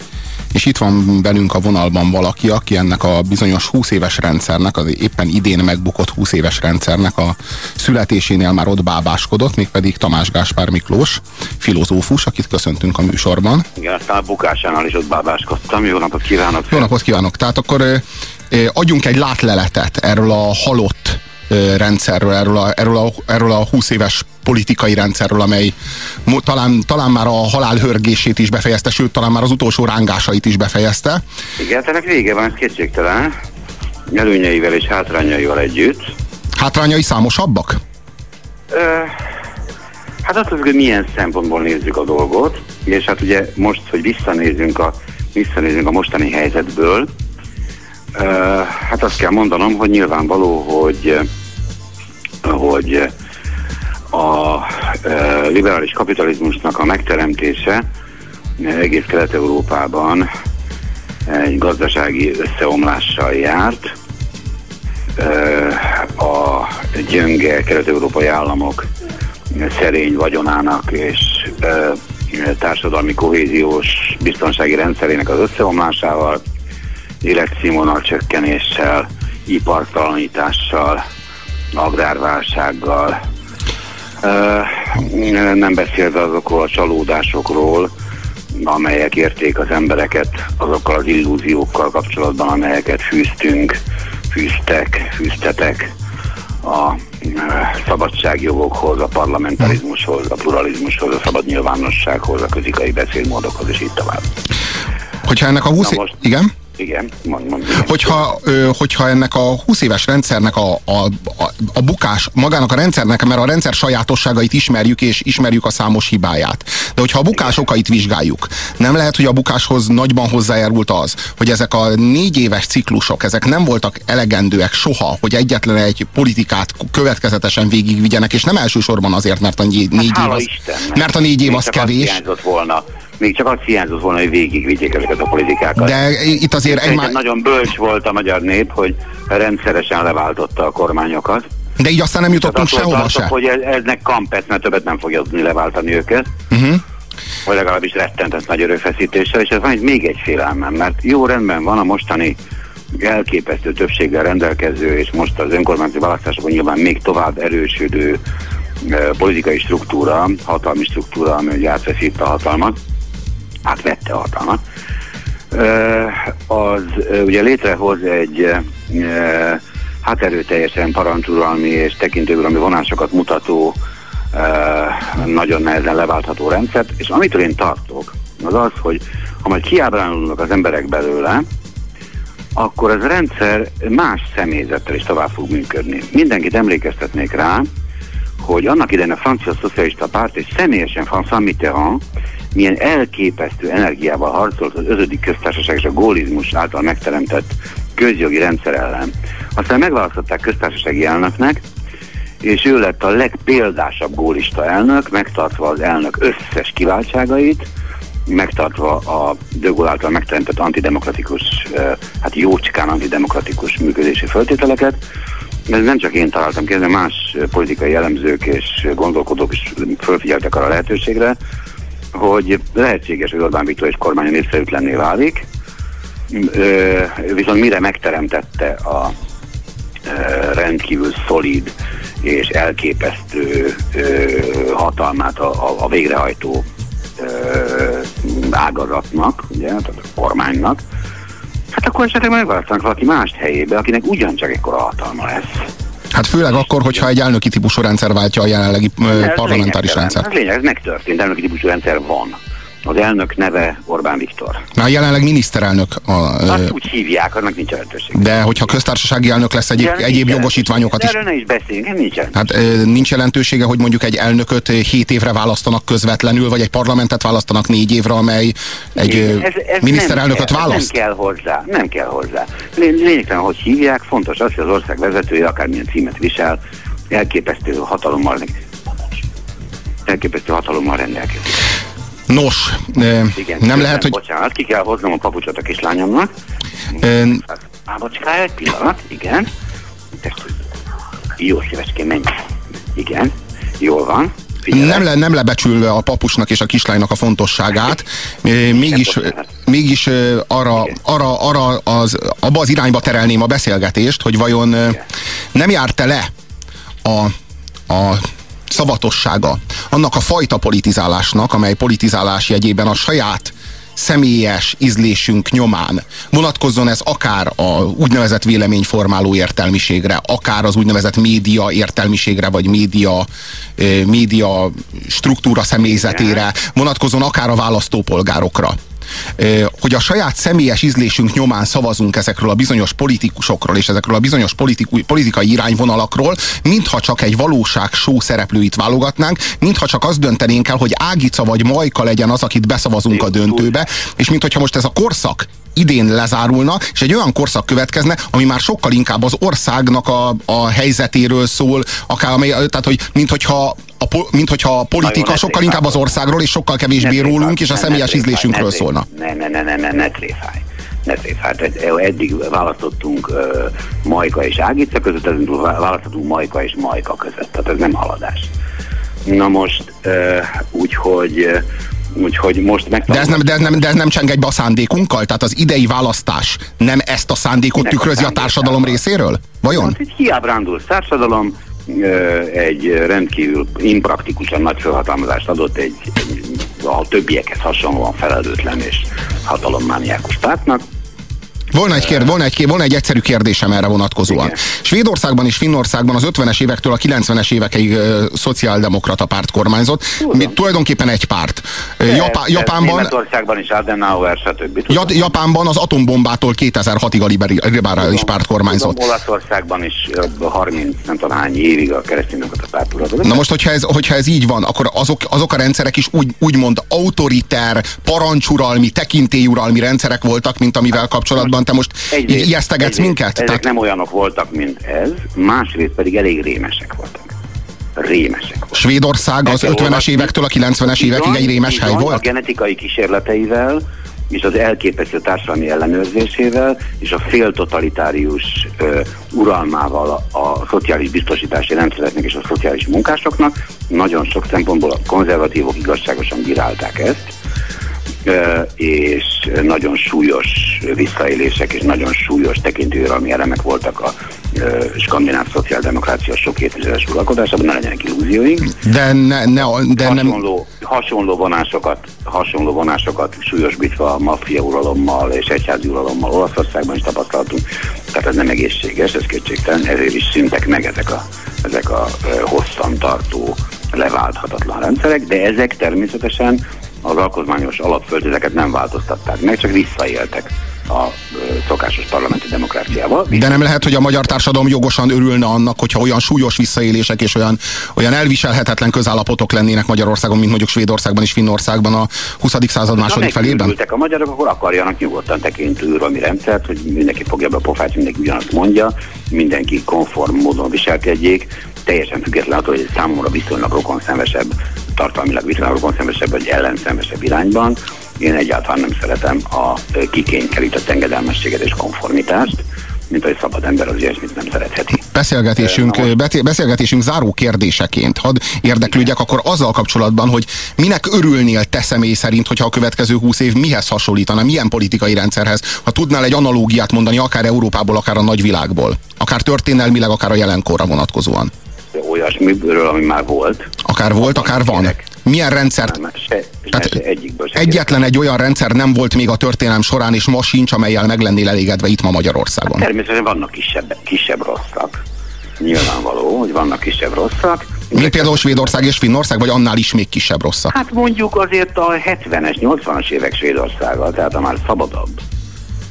és itt van velünk a vonalban valaki, aki ennek a bizonyos 20 éves rendszernek, az éppen idén megbukott 20 éves rendszernek a születésénél már ott bábáskodott, mégpedig Tamás Gáspár Miklós, filozófus, akit köszöntünk a műsorban. Igen, aztán a bukásánál is ott bábáskodtam. Jó napot kívánok! Jó napot kívánok! Tehát akkor adjunk egy látleletet erről a halott rendszerről, erről a, erről, a, erről a 20 éves politikai rendszerről, amely talán, talán már a halál hörgését is befejezte, sőt, talán már az utolsó rángásait is befejezte. Igen, ennek vége van, ez kétségtelen. Előnyeivel és hátrányaival együtt. Hátrányai számosabbak? Ö, hát azt hogy milyen szempontból nézzük a dolgot, és hát ugye most, hogy visszanézünk a, visszanézünk a mostani helyzetből, ö, hát azt kell mondanom, hogy nyilvánvaló, hogy hogy a e, liberális kapitalizmusnak a megteremtése egész Kelet-Európában egy gazdasági összeomlással járt. E, a gyönge kelet-európai államok szerény vagyonának és e, társadalmi kohéziós biztonsági rendszerének az összeomlásával, életszínvonal csökkenéssel, ipartalanítással, agrárválsággal, nem beszélve azokról a csalódásokról, amelyek érték az embereket azokkal az illúziókkal kapcsolatban, amelyeket fűztünk, fűztek, fűztetek a szabadságjogokhoz, a parlamentarizmushoz, a pluralizmushoz, a szabad nyilvánossághoz, a közikai beszédmódokhoz, és így tovább. Hogyha ennek a 20 Na most- Igen? Igen, mond, mond, igen. Hogyha, ö, hogyha ennek a 20 éves rendszernek a, a, a, a bukás, magának a rendszernek, mert a rendszer sajátosságait ismerjük, és ismerjük a számos hibáját. De hogyha a bukás okait vizsgáljuk, nem lehet, hogy a bukáshoz nagyban hozzájárult az, hogy ezek a négy éves ciklusok, ezek nem voltak elegendőek soha, hogy egyetlen egy politikát következetesen végigvigyenek, és nem elsősorban azért, mert a négy, négy év az, Istennek. mert a négy év az kevés. volna, még csak azt hiányzott volna, hogy végigvigyék ezeket a politikákat. De itt azért Szerintem egymás... nagyon bölcs volt a magyar nép, hogy rendszeresen leváltotta a kormányokat. De így aztán nem jutottunk Tehát sehova se. hogy ez, eznek kampesz, mert többet nem fogja tudni leváltani őket. Uh-huh. Vagy legalábbis rettentet nagy erőfeszítéssel, és ez van egy, még egy félelmem, mert jó rendben van a mostani elképesztő többséggel rendelkező, és most az önkormányzati választásokon nyilván még tovább erősödő eh, politikai struktúra, hatalmi struktúra, ami átveszi itt a hatalmat, átvette hatalmat, az ugye létrehoz egy hát erőteljesen parancsuralmi és tekintőuralmi vonásokat mutató nagyon nehezen leváltható rendszert, és amitől én tartok, az az, hogy ha majd kiábrándulnak az emberek belőle, akkor az rendszer más személyzettel is tovább fog működni. Mindenkit emlékeztetnék rá, hogy annak idején a francia szocialista párt és személyesen François Mitterrand milyen elképesztő energiával harcolt az özödik köztársaság és a gólizmus által megteremtett közjogi rendszer ellen. Aztán megválasztották köztársasági elnöknek, és ő lett a legpéldásabb gólista elnök, megtartva az elnök összes kiváltságait, megtartva a Gaulle által megteremtett antidemokratikus, hát jócskán antidemokratikus működési föltételeket. Ez nem csak én találtam ki, de más politikai elemzők és gondolkodók is fölfigyeltek arra a lehetőségre, hogy lehetséges, hogy Orbán Viktor és kormánya népszerűtlenné válik, Ö, viszont mire megteremtette a rendkívül szolid és elképesztő hatalmát a, a, a végrehajtó ágazatnak, ugye, tehát a kormánynak, hát akkor esetleg megválasztanak valaki mást helyébe, akinek ugyancsak ekkora hatalma lesz. Hát főleg akkor, hogyha egy elnöki típusú rendszer váltja a jelenlegi Ez parlamentáris lényegtelen. rendszer. Ez lényeg, ez megtörtént, elnöki típusú rendszer van. Az elnök neve Orbán Viktor. Már jelenleg miniszterelnök, a, Azt úgy hívják, annak nincs jelentőség. de hogyha köztársasági elnök lesz egyéb, egyéb jogosítványokat is. Erről ne is beszéljünk, nincs jelentősége. Hát nincs jelentősége, hogy mondjuk egy elnököt 7 évre választanak közvetlenül, vagy egy parlamentet választanak 4 évre, amely egy ö, miniszterelnököt nem kell, választ. Nem kell hozzá, nem kell hozzá. Lény- Lényegtelen, hogy hívják, fontos az, hogy az ország vezetője akármilyen címet visel, elképesztő hatalommal, elképesztő hatalommal rendelkezik. Nos, Igen, nem közben, lehet, hogy Bocsánat, ki kell hoznom a papucsot a kislányomnak. ö, Ábocska, egy pillanat, igen. Jó szívecskén, menj. Igen, jól van. Figyelek. nem, le, nem lebecsülve a papusnak és a kislánynak a fontosságát, mégis, mégis arra, arra, arra az, abba az irányba terelném a beszélgetést, hogy vajon nem járt-e le a, a szavatossága annak a fajta politizálásnak, amely politizálás jegyében a saját személyes ízlésünk nyomán. Vonatkozzon ez akár a úgynevezett véleményformáló értelmiségre, akár az úgynevezett média értelmiségre, vagy média, ö, média struktúra személyzetére, vonatkozzon akár a választópolgárokra. Hogy a saját személyes ízlésünk nyomán szavazunk ezekről a bizonyos politikusokról és ezekről a bizonyos politiku, politikai irányvonalakról, mintha csak egy valóság show szereplőit válogatnánk, mintha csak azt döntenénk el, hogy Ágica vagy Majka legyen az, akit beszavazunk a döntőbe, és mintha most ez a korszak idén lezárulna, és egy olyan korszak következne, ami már sokkal inkább az országnak a, a helyzetéről szól, akár, amely, tehát, hogy mint hogyha a, mint hogyha a politika Nagyon sokkal inkább az országról, és sokkal kevésbé rólunk, és a személyes ízlésünkről szólna. Ne, ne, ne, ne, ne, ne tréfálj. Ne tréfálj. Tehát eddig választottunk uh, Majka és Ágica között, ezzel választottunk Majka és Majka között. Tehát ez nem haladás. Na most, uh, úgyhogy Úgyhogy most meg. De ez, nem, de, ez nem, de ez nem cseng egybe a szándékunkkal? Tehát az idei választás nem ezt a szándékot Minek tükrözi a társadalom részéről? Vajon? Hát egy hiábrándult társadalom, egy rendkívül impraktikusan nagy felhatalmazást adott egy, egy a többiekhez hasonlóan felelőtlen és hatalommániákus pártnak, volna egy, kérd, volna, egy, volna egy egyszerű kérdésem erre vonatkozóan. Igen. Svédországban és Finnországban az 50-es évektől a 90-es évekig uh, szociáldemokrata párt kormányzott. Mi, tulajdonképpen egy párt. De, Japá, Japánban... Németországban is Adenauer, stb. Ja, Japánban az atombomától 2006-ig a liberális párt kormányzott. Tudom, Olaszországban is 30 nem tudom hány évig a kereszténydemokrata párt uralkodott. Na most, hogyha ez, hogyha ez így van, akkor azok, azok a rendszerek is úgy, úgymond autoriter, parancsuralmi, tekintélyuralmi rendszerek voltak, mint amivel kapcsolatban te most egyrészt, így ijesztegetsz minket? Ezek Tehát... nem olyanok voltak, mint ez, másrészt pedig elég rémesek voltak. Rémesek voltak. Svédország az 50-es évektől a 90-es évekig egy rémes hely volt? A genetikai kísérleteivel, és az elképesztő társadalmi ellenőrzésével, és a féltotalitárius ö, uralmával a, a szociális biztosítási rendszereknek és a szociális munkásoknak nagyon sok szempontból a konzervatívok igazságosan bírálták ezt, és nagyon súlyos visszaélések és nagyon súlyos tekintőralmi elemek voltak a skandináv szociáldemokrácia sok évtizedes uralkodásában, ne legyenek illúzióink. De, ne, ne, de hasonló, nem... hasonló vonásokat, hasonló vonásokat súlyosbítva a maffia uralommal és egyházi uralommal Olaszországban is tapasztaltunk. Tehát ez nem egészséges, ez kétségtelen, ezért is szüntek meg ezek a, ezek a hosszantartó leválthatatlan rendszerek, de ezek természetesen az alkotmányos alapföldezeket nem változtatták meg, csak visszaéltek a szokásos parlamenti demokráciával. De nem lehet, hogy a magyar társadalom jogosan örülne annak, hogyha olyan súlyos visszaélések és olyan, olyan elviselhetetlen közállapotok lennének Magyarországon, mint mondjuk Svédországban és Finnországban a 20. század második felében? Ha a magyarok, akkor akarjanak nyugodtan tekintő uralmi rendszert, hogy mindenki fogja be a pofát, mindenki ugyanazt mondja, mindenki konform módon viselkedjék, teljesen független attól, hogy számomra viszonylag rokonszenvesebb, tartalmilag viszonylag rokonszenvesebb vagy ellenszenvesebb irányban. Én egyáltalán nem szeretem a kikénykerített engedelmességet és konformitást, mint hogy szabad ember az ilyesmit nem szeretheti. Beszélgetésünk, beszélgetésünk záró kérdéseként, hadd érdeklődjek akkor azzal kapcsolatban, hogy minek örülnél te személy szerint, hogyha a következő húsz év mihez hasonlítana, milyen politikai rendszerhez, ha tudnál egy analógiát mondani akár Európából, akár a nagyvilágból, akár történelmileg, akár a jelenkorra vonatkozóan olyasmiről, ami már volt. Akár volt, akár van. Milyen rendszert? Nem, se, Tehát se, egyikből se egyetlen egy olyan rendszer nem volt még a történelem során, és ma sincs, amelyel meg lennél elégedve itt ma Magyarországon. Hát természetesen vannak kisebb, kisebb rosszak. Nyilvánvaló, hogy vannak kisebb rosszak. Mint például Svédország és Finnország, vagy annál is még kisebb rosszak? Hát mondjuk azért a 70-es, 80-as évek Svédországa, tehát a már szabadabb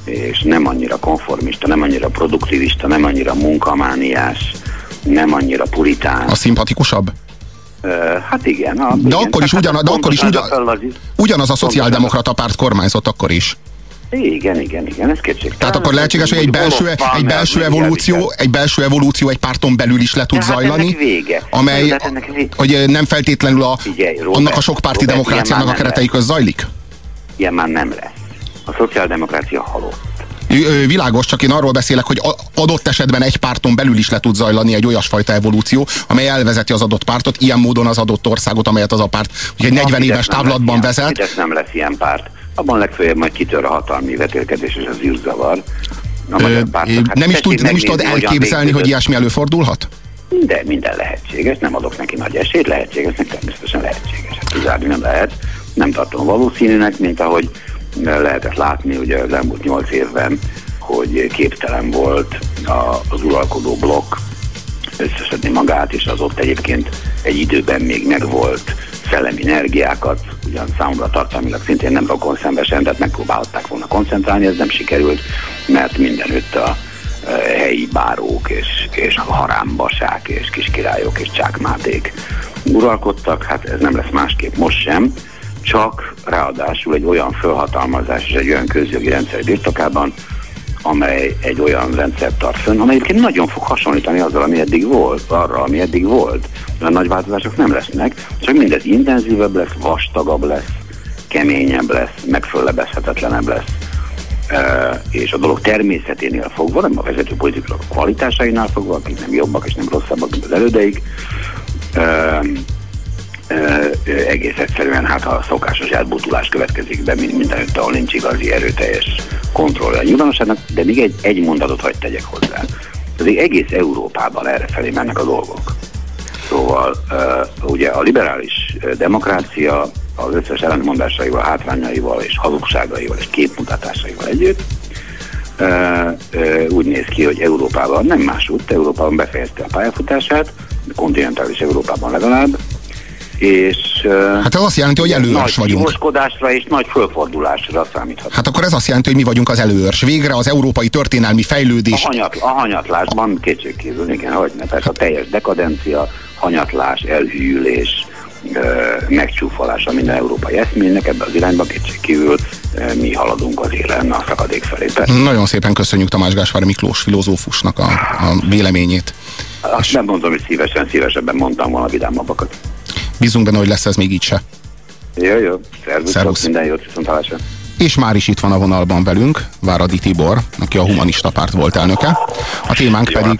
és nem annyira konformista, nem annyira produktivista, nem annyira munkamániás, nem annyira puritán. A szimpatikusabb? Hát igen. A, de igen, akkor is, ugyan, de akkor is ugyan, ugyanaz a szociáldemokrata párt kormányzott akkor is. Igen, igen, igen, ez kétség. Tehát akkor lehetséges, hogy egy belső, egy belső evolúció, egy belső evolúció egy párton belül is le tud hát zajlani, vége. amely, hát vége. hogy nem feltétlenül a, Figyelj, Robert, annak a sokpárti Robert, demokráciának a keretei köz zajlik? Ilyen már nem lesz. A szociáldemokrácia halott világos, csak én arról beszélek, hogy adott esetben egy párton belül is le tud zajlani egy olyasfajta evolúció, amely elvezeti az adott pártot, ilyen módon az adott országot, amelyet az a párt ugye egy 40 éves távlatban ilyen, vezet. Fidesz nem lesz ilyen párt. Abban legfeljebb majd kitör a hatalmi vetélkedés és az űrzavar. Ö, hát nem is tud, nem is tud elképzelni, hogy ilyesmi előfordulhat? De minden lehetséges, nem adok neki nagy esélyt, lehetséges, természetesen lehetséges. Hát kizárni nem lehet, nem tartom valószínűnek, mint ahogy lehetett látni ugye az elmúlt nyolc évben, hogy képtelen volt az uralkodó blokk összeszedni magát, és az ott egyébként egy időben még megvolt szellemi energiákat, ugyan számomra tartalmilag szintén nem rokon szembesen, tehát megpróbálták volna koncentrálni, ez nem sikerült, mert mindenütt a helyi bárók és, és harámbasák és kiskirályok és csákmáték uralkodtak, hát ez nem lesz másképp most sem csak ráadásul egy olyan felhatalmazás és egy olyan közjogi rendszer birtokában, amely egy olyan rendszert tart fönn, amely egyébként nagyon fog hasonlítani azzal, ami eddig volt, arra, ami eddig volt. A nagy változások nem lesznek, csak mindez intenzívebb lesz, vastagabb lesz, keményebb lesz, megföllebezhetetlenebb lesz. E, és a dolog természeténél fogva, nem a vezető politikusok kvalitásainál fogva, akik nem jobbak és nem rosszabbak, mint az elődeik, e, egész egyszerűen hát a szokásos elbutulás következik be mindenütt, ahol nincs igazi erőteljes kontroll a nyilvánosságnak, de még egy, egy mondatot hagyd tegyek hozzá. Pedig egész Európában errefelé mennek a dolgok. Szóval ugye a liberális demokrácia az összes ellentmondásaival, hátrányaival és hazugságaival és képmutatásaival együtt úgy néz ki, hogy Európában nem másút, Európában befejezte a pályafutását, kontinentális Európában legalább, és hát ez azt jelenti, hogy előörs nagy vagyunk. Nagy és nagy fölfordulásra számíthat. Hát akkor ez azt jelenti, hogy mi vagyunk az előörs. Végre az európai történelmi fejlődés. A, hanyat, a hanyatlásban kétségkívül, igen, hogy ne, persze a teljes dekadencia, hanyatlás, elhűlés, megcsúfolása minden európai eszménynek, ebbe az irányba kétségkívül mi haladunk az élen a szakadék felé. Persze. Nagyon szépen köszönjük Tamás Gáspár Miklós filozófusnak a, a véleményét. Azt és... nem mondom, hogy szívesen, szívesebben mondtam volna vidámabbakat. Bízunk benne, hogy lesz ez még így se. Jó, jó. Szervusz, Szervusz. minden jót, viszontlátásra. És már is itt van a vonalban velünk Váradi Tibor, aki a Humanista Párt volt elnöke. A témánk jó, pedig...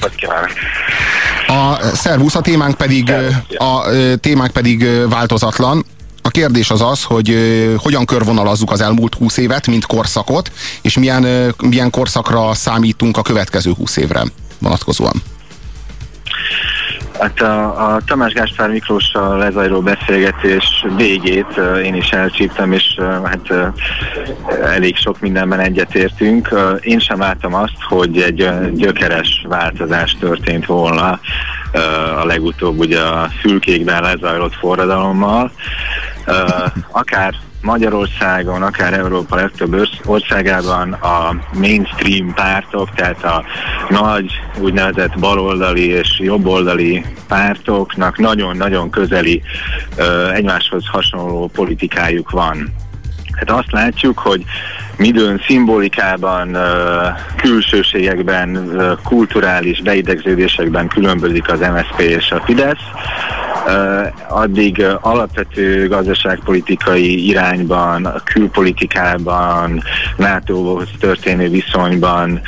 A szervusz, a témánk pedig, a, témánk pedig változatlan. A kérdés az az, hogy hogyan körvonalazzuk az elmúlt húsz évet, mint korszakot, és milyen, milyen korszakra számítunk a következő húsz évre vonatkozóan. Hát a, a Tamás Gáspár Miklóssal lezajló beszélgetés végét én is elcsíptem, és hát elég sok mindenben egyetértünk. Én sem láttam azt, hogy egy gyökeres változás történt volna a legutóbb ugye a fülkékben lezajlott forradalommal. Akár Magyarországon, akár Európa legtöbb országában a mainstream pártok, tehát a nagy úgynevezett baloldali és jobboldali pártoknak nagyon-nagyon közeli egymáshoz hasonló politikájuk van. Hát azt látjuk, hogy midőn szimbolikában, külsőségekben, kulturális beidegződésekben különbözik az MSZP és a Fidesz, addig alapvető gazdaságpolitikai irányban, külpolitikában, NATO-hoz történő viszonyban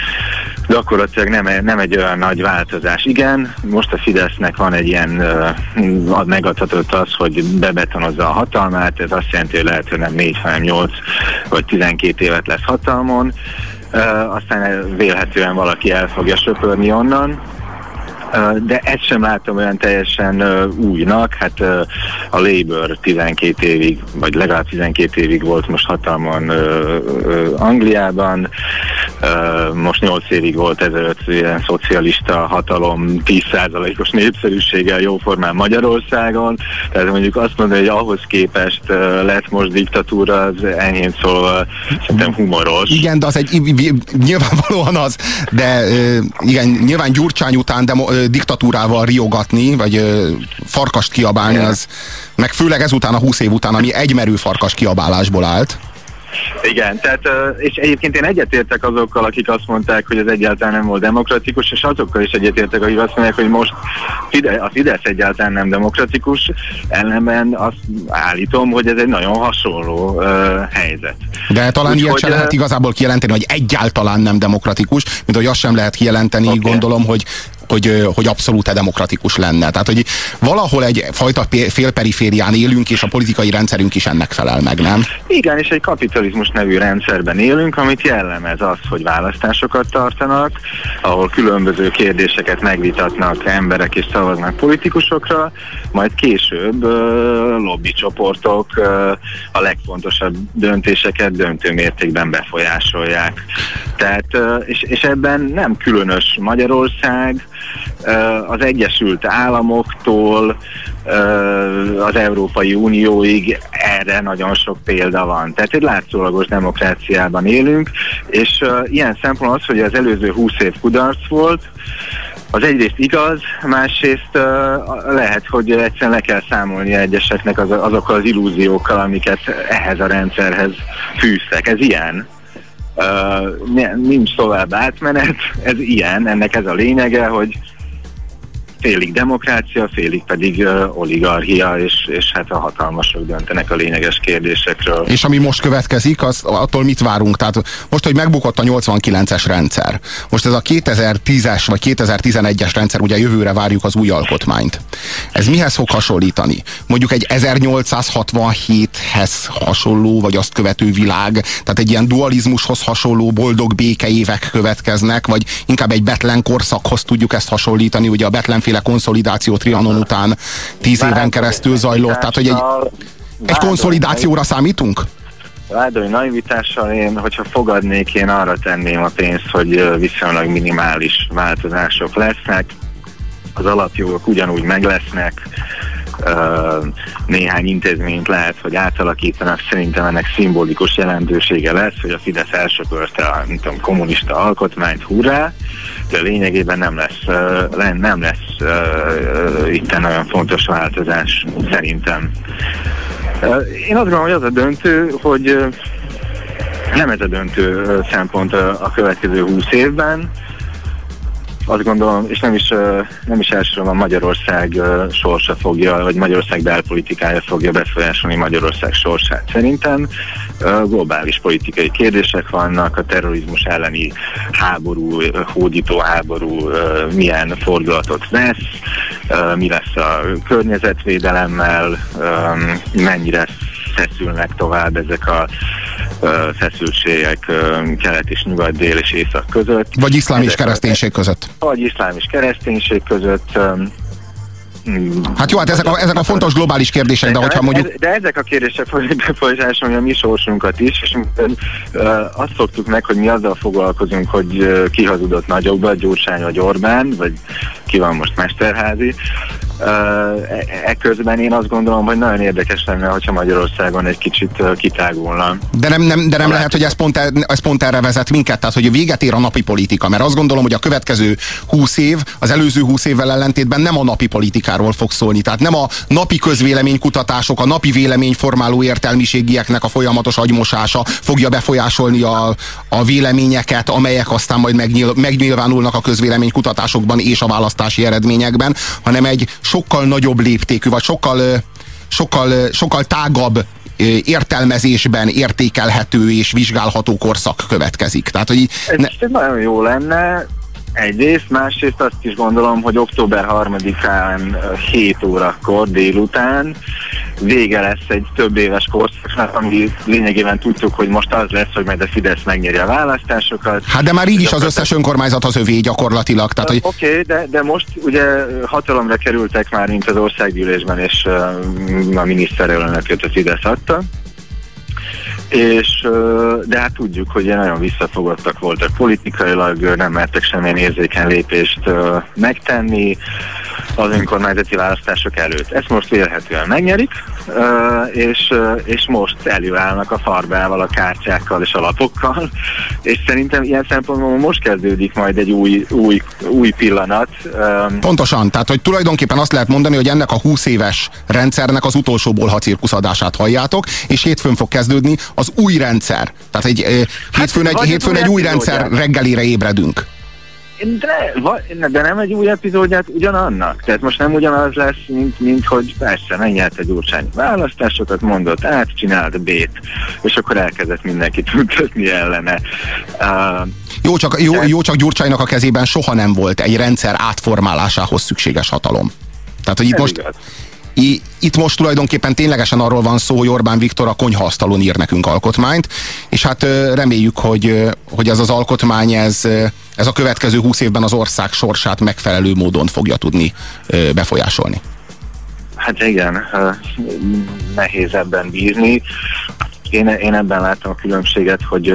gyakorlatilag nem, nem egy olyan nagy változás. Igen, most a Fidesznek van egy ilyen, uh, megadhatott az, hogy bebetonozza a hatalmát, ez azt jelenti, hogy lehet, hogy nem 4, hanem 8 vagy 12 évet lesz hatalmon, aztán vélhetően valaki el fogja söpörni onnan, de ezt sem látom olyan teljesen újnak, hát a Labour 12 évig, vagy legalább 12 évig volt most hatalmon Angliában, most 8 évig volt ezelőtt ilyen szocialista hatalom 10%-os népszerűséggel jóformán Magyarországon, tehát mondjuk azt mondani, hogy ahhoz képest lett most diktatúra, az enyhén szólva szerintem humoros. Igen, de az egy nyilvánvalóan az, de igen, nyilván Gyurcsány után de diktatúrával riogatni, vagy ö, farkast kiabálni, az, meg főleg ezután a 20 év után, ami egymerő farkas kiabálásból állt. Igen, tehát, és egyébként én egyetértek azokkal, akik azt mondták, hogy ez egyáltalán nem volt demokratikus, és azokkal is egyetértek, akik azt mondják, hogy most a Fidesz egyáltalán nem demokratikus, ellenben azt állítom, hogy ez egy nagyon hasonló uh, helyzet. De talán Úgy, ilyet sem lehet igazából kijelenteni, hogy egyáltalán nem demokratikus, mint hogy azt sem lehet kijelenteni, okay. gondolom, hogy hogy, hogy abszolút demokratikus lenne. Tehát, hogy valahol egy fajta félperiférián élünk, és a politikai rendszerünk is ennek felel meg, nem? Igen, és egy kapitalizmus nevű rendszerben élünk, amit jellemez az, hogy választásokat tartanak, ahol különböző kérdéseket megvitatnak emberek és szavaznak politikusokra, majd később lobbycsoportok a legfontosabb döntéseket döntő mértékben befolyásolják. Tehát, és, és ebben nem különös Magyarország, az Egyesült Államoktól az Európai Unióig erre nagyon sok példa van. Tehát egy látszólagos demokráciában élünk, és ilyen szempont az, hogy az előző 20 év kudarc volt, az egyrészt igaz, másrészt uh, lehet, hogy egyszerűen le kell számolni egyeseknek az, azokkal az illúziókkal, amiket ehhez a rendszerhez fűztek. Ez ilyen. Uh, nincs tovább átmenet, ez ilyen, ennek ez a lényege, hogy félig demokrácia, félig pedig uh, oligarchia, és, és hát a hatalmasok döntenek a lényeges kérdésekről. És ami most következik, az, attól mit várunk? Tehát most, hogy megbukott a 89-es rendszer, most ez a 2010-es vagy 2011-es rendszer, ugye jövőre várjuk az új alkotmányt. Ez mihez fog hasonlítani? Mondjuk egy 1867-hez hasonló, vagy azt követő világ, tehát egy ilyen dualizmushoz hasonló boldog békeévek következnek, vagy inkább egy Betlen korszakhoz tudjuk ezt hasonlítani, ugye a Betlenféle konszolidáció Trianon után tíz éven keresztül zajlott, tehát hogy egy, egy konszolidációra számítunk? Vádolj naivitással én, hogyha fogadnék, én arra tenném a pénzt, hogy viszonylag minimális változások lesznek, az alapjogok ugyanúgy meg lesznek, néhány intézményt lehet, hogy átalakítanak, szerintem ennek szimbolikus jelentősége lesz, hogy a Fidesz elsöpörte a nem tudom, kommunista alkotmányt, hurrá, de lényegében nem lesz, nem lesz uh, itt nagyon fontos változás, szerintem. Én azt gondolom, hogy az a döntő, hogy nem ez a döntő szempont a következő húsz évben, azt gondolom, és nem is, nem is elsősorban Magyarország sorsa fogja, vagy Magyarország belpolitikája fogja befolyásolni Magyarország sorsát. Szerintem globális politikai kérdések vannak, a terrorizmus elleni háború, hódító háború milyen fordulatot vesz, mi lesz a környezetvédelemmel, mennyire feszülnek tovább ezek a feszültségek kelet és nyugat, dél és észak között. Vagy iszlám és kereszténység között. Vagy iszlám és kereszténység között. Hát jó, hát ezek a, ezek a fontos globális kérdések, de hogyha mondjuk... De ezek a kérdések befolyásolni a mi sorsunkat is, és azt szoktuk meg, hogy mi azzal foglalkozunk, hogy ki hazudott nagyokba, Gyurcsány vagy Orbán, vagy ki van most Mesterházi, Ekközben én azt gondolom, hogy nagyon érdekes lenne, hogyha Magyarországon egy kicsit kitágulna. De nem, nem, de nem lehet, hogy ez pont, e- ez pont erre vezet minket, tehát hogy véget ér a napi politika, mert azt gondolom, hogy a következő húsz év, az előző húsz évvel ellentétben nem a napi politikáról fog szólni, tehát nem a napi közvéleménykutatások, a napi véleményformáló értelmiségieknek a folyamatos agymosása fogja befolyásolni a, a véleményeket, amelyek aztán majd megnyil, megnyilvánulnak a közvéleménykutatásokban és a választási eredményekben, hanem egy sokkal nagyobb léptékű, vagy sokkal, sokkal, sokkal tágabb értelmezésben értékelhető és vizsgálható korszak következik. Tehát, hogy ne... Ez nagyon jó lenne, Egyrészt, másrészt azt is gondolom, hogy október 3-án 7 órakor délután vége lesz egy több éves korszaknak, ami lényegében tudtuk, hogy most az lesz, hogy majd a Fidesz megnyeri a választásokat. Hát de már így is az összes önkormányzat az övé gyakorlatilag. Tehát, hogy... Oké, okay, de, de most ugye hatalomra kerültek már, mint az országgyűlésben, és a miniszterelnököt a Fidesz adta és de hát tudjuk, hogy nagyon visszafogottak voltak politikailag, nem mertek semmilyen érzékeny lépést megtenni az önkormányzati választások előtt. Ezt most vélhetően megnyerik, és, és most előállnak a farbával, a kártyákkal és a lapokkal, és szerintem ilyen szempontból most kezdődik majd egy új, új, új pillanat. Pontosan, tehát hogy tulajdonképpen azt lehet mondani, hogy ennek a 20 éves rendszernek az utolsó bolha cirkuszadását halljátok, és hétfőn fog kezdődni az új rendszer. Tehát egy, hát, hétfőn, egy, hétfőn egy új rendszer reggelére ébredünk. De, de nem egy új epizódját ugyanannak. Tehát most nem ugyanaz lesz, mint, mint hogy persze megnyert egy Gyurcsány választásokat, mondott át, csinált B-t, és akkor elkezdett mindenki tudtatni ellene. Uh, jó, csak, jó, jó, csak Gyurcsánynak a kezében soha nem volt egy rendszer átformálásához szükséges hatalom. Tehát, hogy itt most, igaz itt most tulajdonképpen ténylegesen arról van szó, hogy Orbán Viktor a konyhaasztalon ír nekünk alkotmányt, és hát reméljük, hogy, hogy ez az alkotmány, ez, ez a következő húsz évben az ország sorsát megfelelő módon fogja tudni befolyásolni. Hát igen, nehéz ebben bízni. Én, én ebben látom a különbséget, hogy,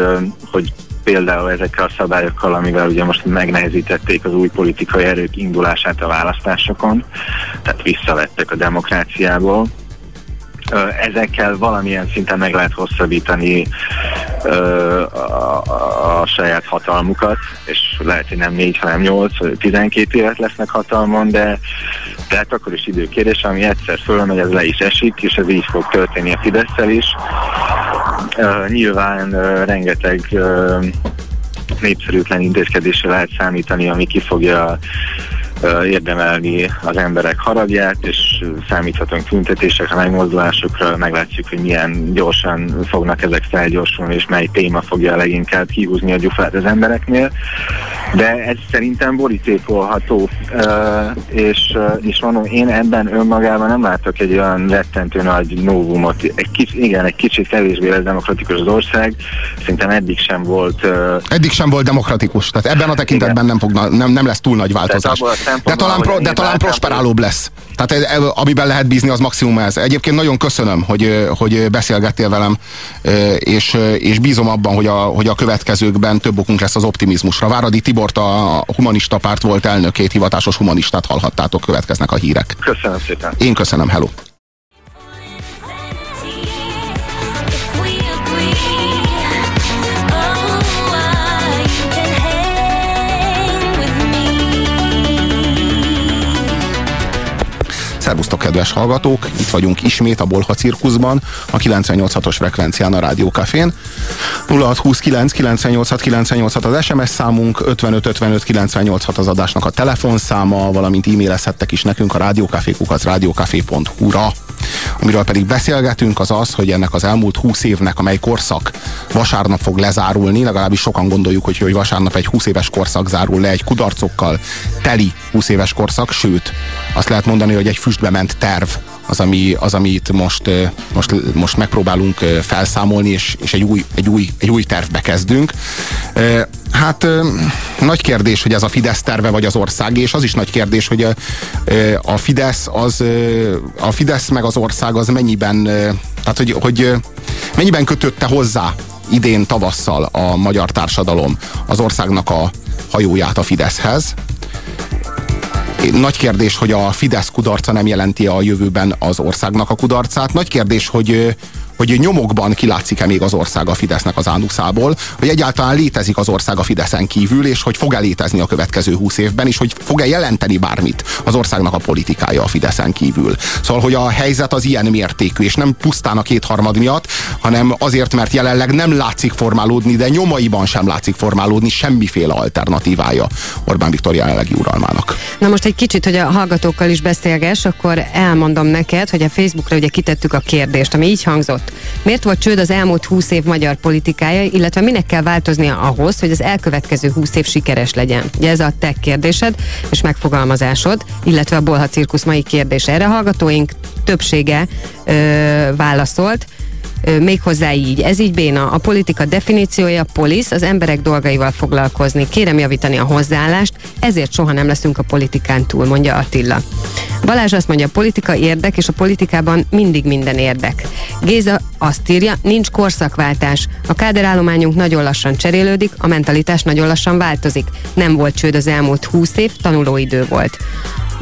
hogy például ezekkel a szabályokkal, amivel ugye most megnehezítették az új politikai erők indulását a választásokon, tehát visszavettek a demokráciából, ezekkel valamilyen szinten meg lehet hosszabbítani a, a, a saját hatalmukat, és lehet, hogy nem 4, hanem 8, 12 évet lesznek hatalmon, de tehát akkor is időkérés, ami egyszer fölmegy, ez le is esik, és ez így fog történni a fidesz is. Nyilván rengeteg népszerűtlen intézkedésre lehet számítani, ami ki fogja érdemelni az emberek haragját, és számíthatunk tüntetésekre, megmozdulásokra, meglátjuk, hogy milyen gyorsan fognak ezek felgyorsulni, és mely téma fogja leginkább kihúzni a gyufát az embereknél. De ez szerintem borítékolható, és, és mondom, én ebben önmagában nem látok egy olyan rettentő nagy novumot. Egy kicsit, igen, egy kicsit kevésbé lesz demokratikus az ország, szerintem eddig sem volt... Eddig sem volt demokratikus, tehát ebben a tekintetben nem, fog, nem, nem lesz túl nagy változás. De talán, pro, de talán prosperálóbb lesz. Tehát e, amiben lehet bízni, az maximum ez. Egyébként nagyon köszönöm, hogy, hogy beszélgettél velem, és, és bízom abban, hogy a, hogy a következőkben több okunk lesz az optimizmusra. Váradi Tibort, a humanista párt volt elnökét, hivatásos humanistát hallhattátok, következnek a hírek. Köszönöm szépen. Én köszönöm, hello. Szervusztok, kedves hallgatók! Itt vagyunk ismét a Bolha cirkuszban, a 98.6-os frekvencián a Rádiókafén. 0629 986 986 az SMS számunk, 55 55 986 az adásnak a telefonszáma, valamint e-mailezhettek is nekünk a rádiókafékukat rádiókafé.hu-ra. Amiről pedig beszélgetünk, az az, hogy ennek az elmúlt 20 évnek, amely korszak vasárnap fog lezárulni, legalábbis sokan gondoljuk, hogy, hogy vasárnap egy 20 éves korszak zárul le, egy kudarcokkal teli 20 éves korszak, sőt, azt lehet mondani, hogy egy füstbe ment terv az, ami, az amit most, most, most megpróbálunk felszámolni, és, és egy, új, egy, új, egy új tervbe kezdünk. Hát nagy kérdés, hogy ez a Fidesz terve, vagy az ország, és az is nagy kérdés, hogy a, a Fidesz az, a Fidesz meg az ország az mennyiben, tehát hogy, hogy mennyiben kötötte hozzá idén tavasszal a magyar társadalom az országnak a hajóját a Fideszhez, nagy kérdés, hogy a Fidesz kudarca nem jelenti a jövőben az országnak a kudarcát. Nagy kérdés, hogy hogy nyomokban kilátszik-e még az ország a Fidesznek az ánuszából, hogy egyáltalán létezik az ország a Fideszen kívül, és hogy fog-e létezni a következő húsz évben, és hogy fog-e jelenteni bármit az országnak a politikája a Fideszen kívül. Szóval, hogy a helyzet az ilyen mértékű, és nem pusztán a kétharmad miatt, hanem azért, mert jelenleg nem látszik formálódni, de nyomaiban sem látszik formálódni semmiféle alternatívája Orbán Viktor jelenlegi uralmának. Na most egy kicsit, hogy a hallgatókkal is beszélges, akkor elmondom neked, hogy a Facebookra ugye kitettük a kérdést, ami így hangzott. Miért volt csőd az elmúlt 20 év magyar politikája, illetve minek kell változnia ahhoz, hogy az elkövetkező 20 év sikeres legyen? Ugye ez a te kérdésed és megfogalmazásod, illetve a Bolha Cirkusz mai kérdése. Erre a hallgatóink többsége ö, válaszolt méghozzá így. Ez így béna. A politika definíciója polisz, az emberek dolgaival foglalkozni. Kérem javítani a hozzáállást, ezért soha nem leszünk a politikán túl, mondja Attila. Balázs azt mondja, politika érdek, és a politikában mindig minden érdek. Géza azt írja, nincs korszakváltás. A káderállományunk nagyon lassan cserélődik, a mentalitás nagyon lassan változik. Nem volt csőd az elmúlt húsz év, tanulóidő volt.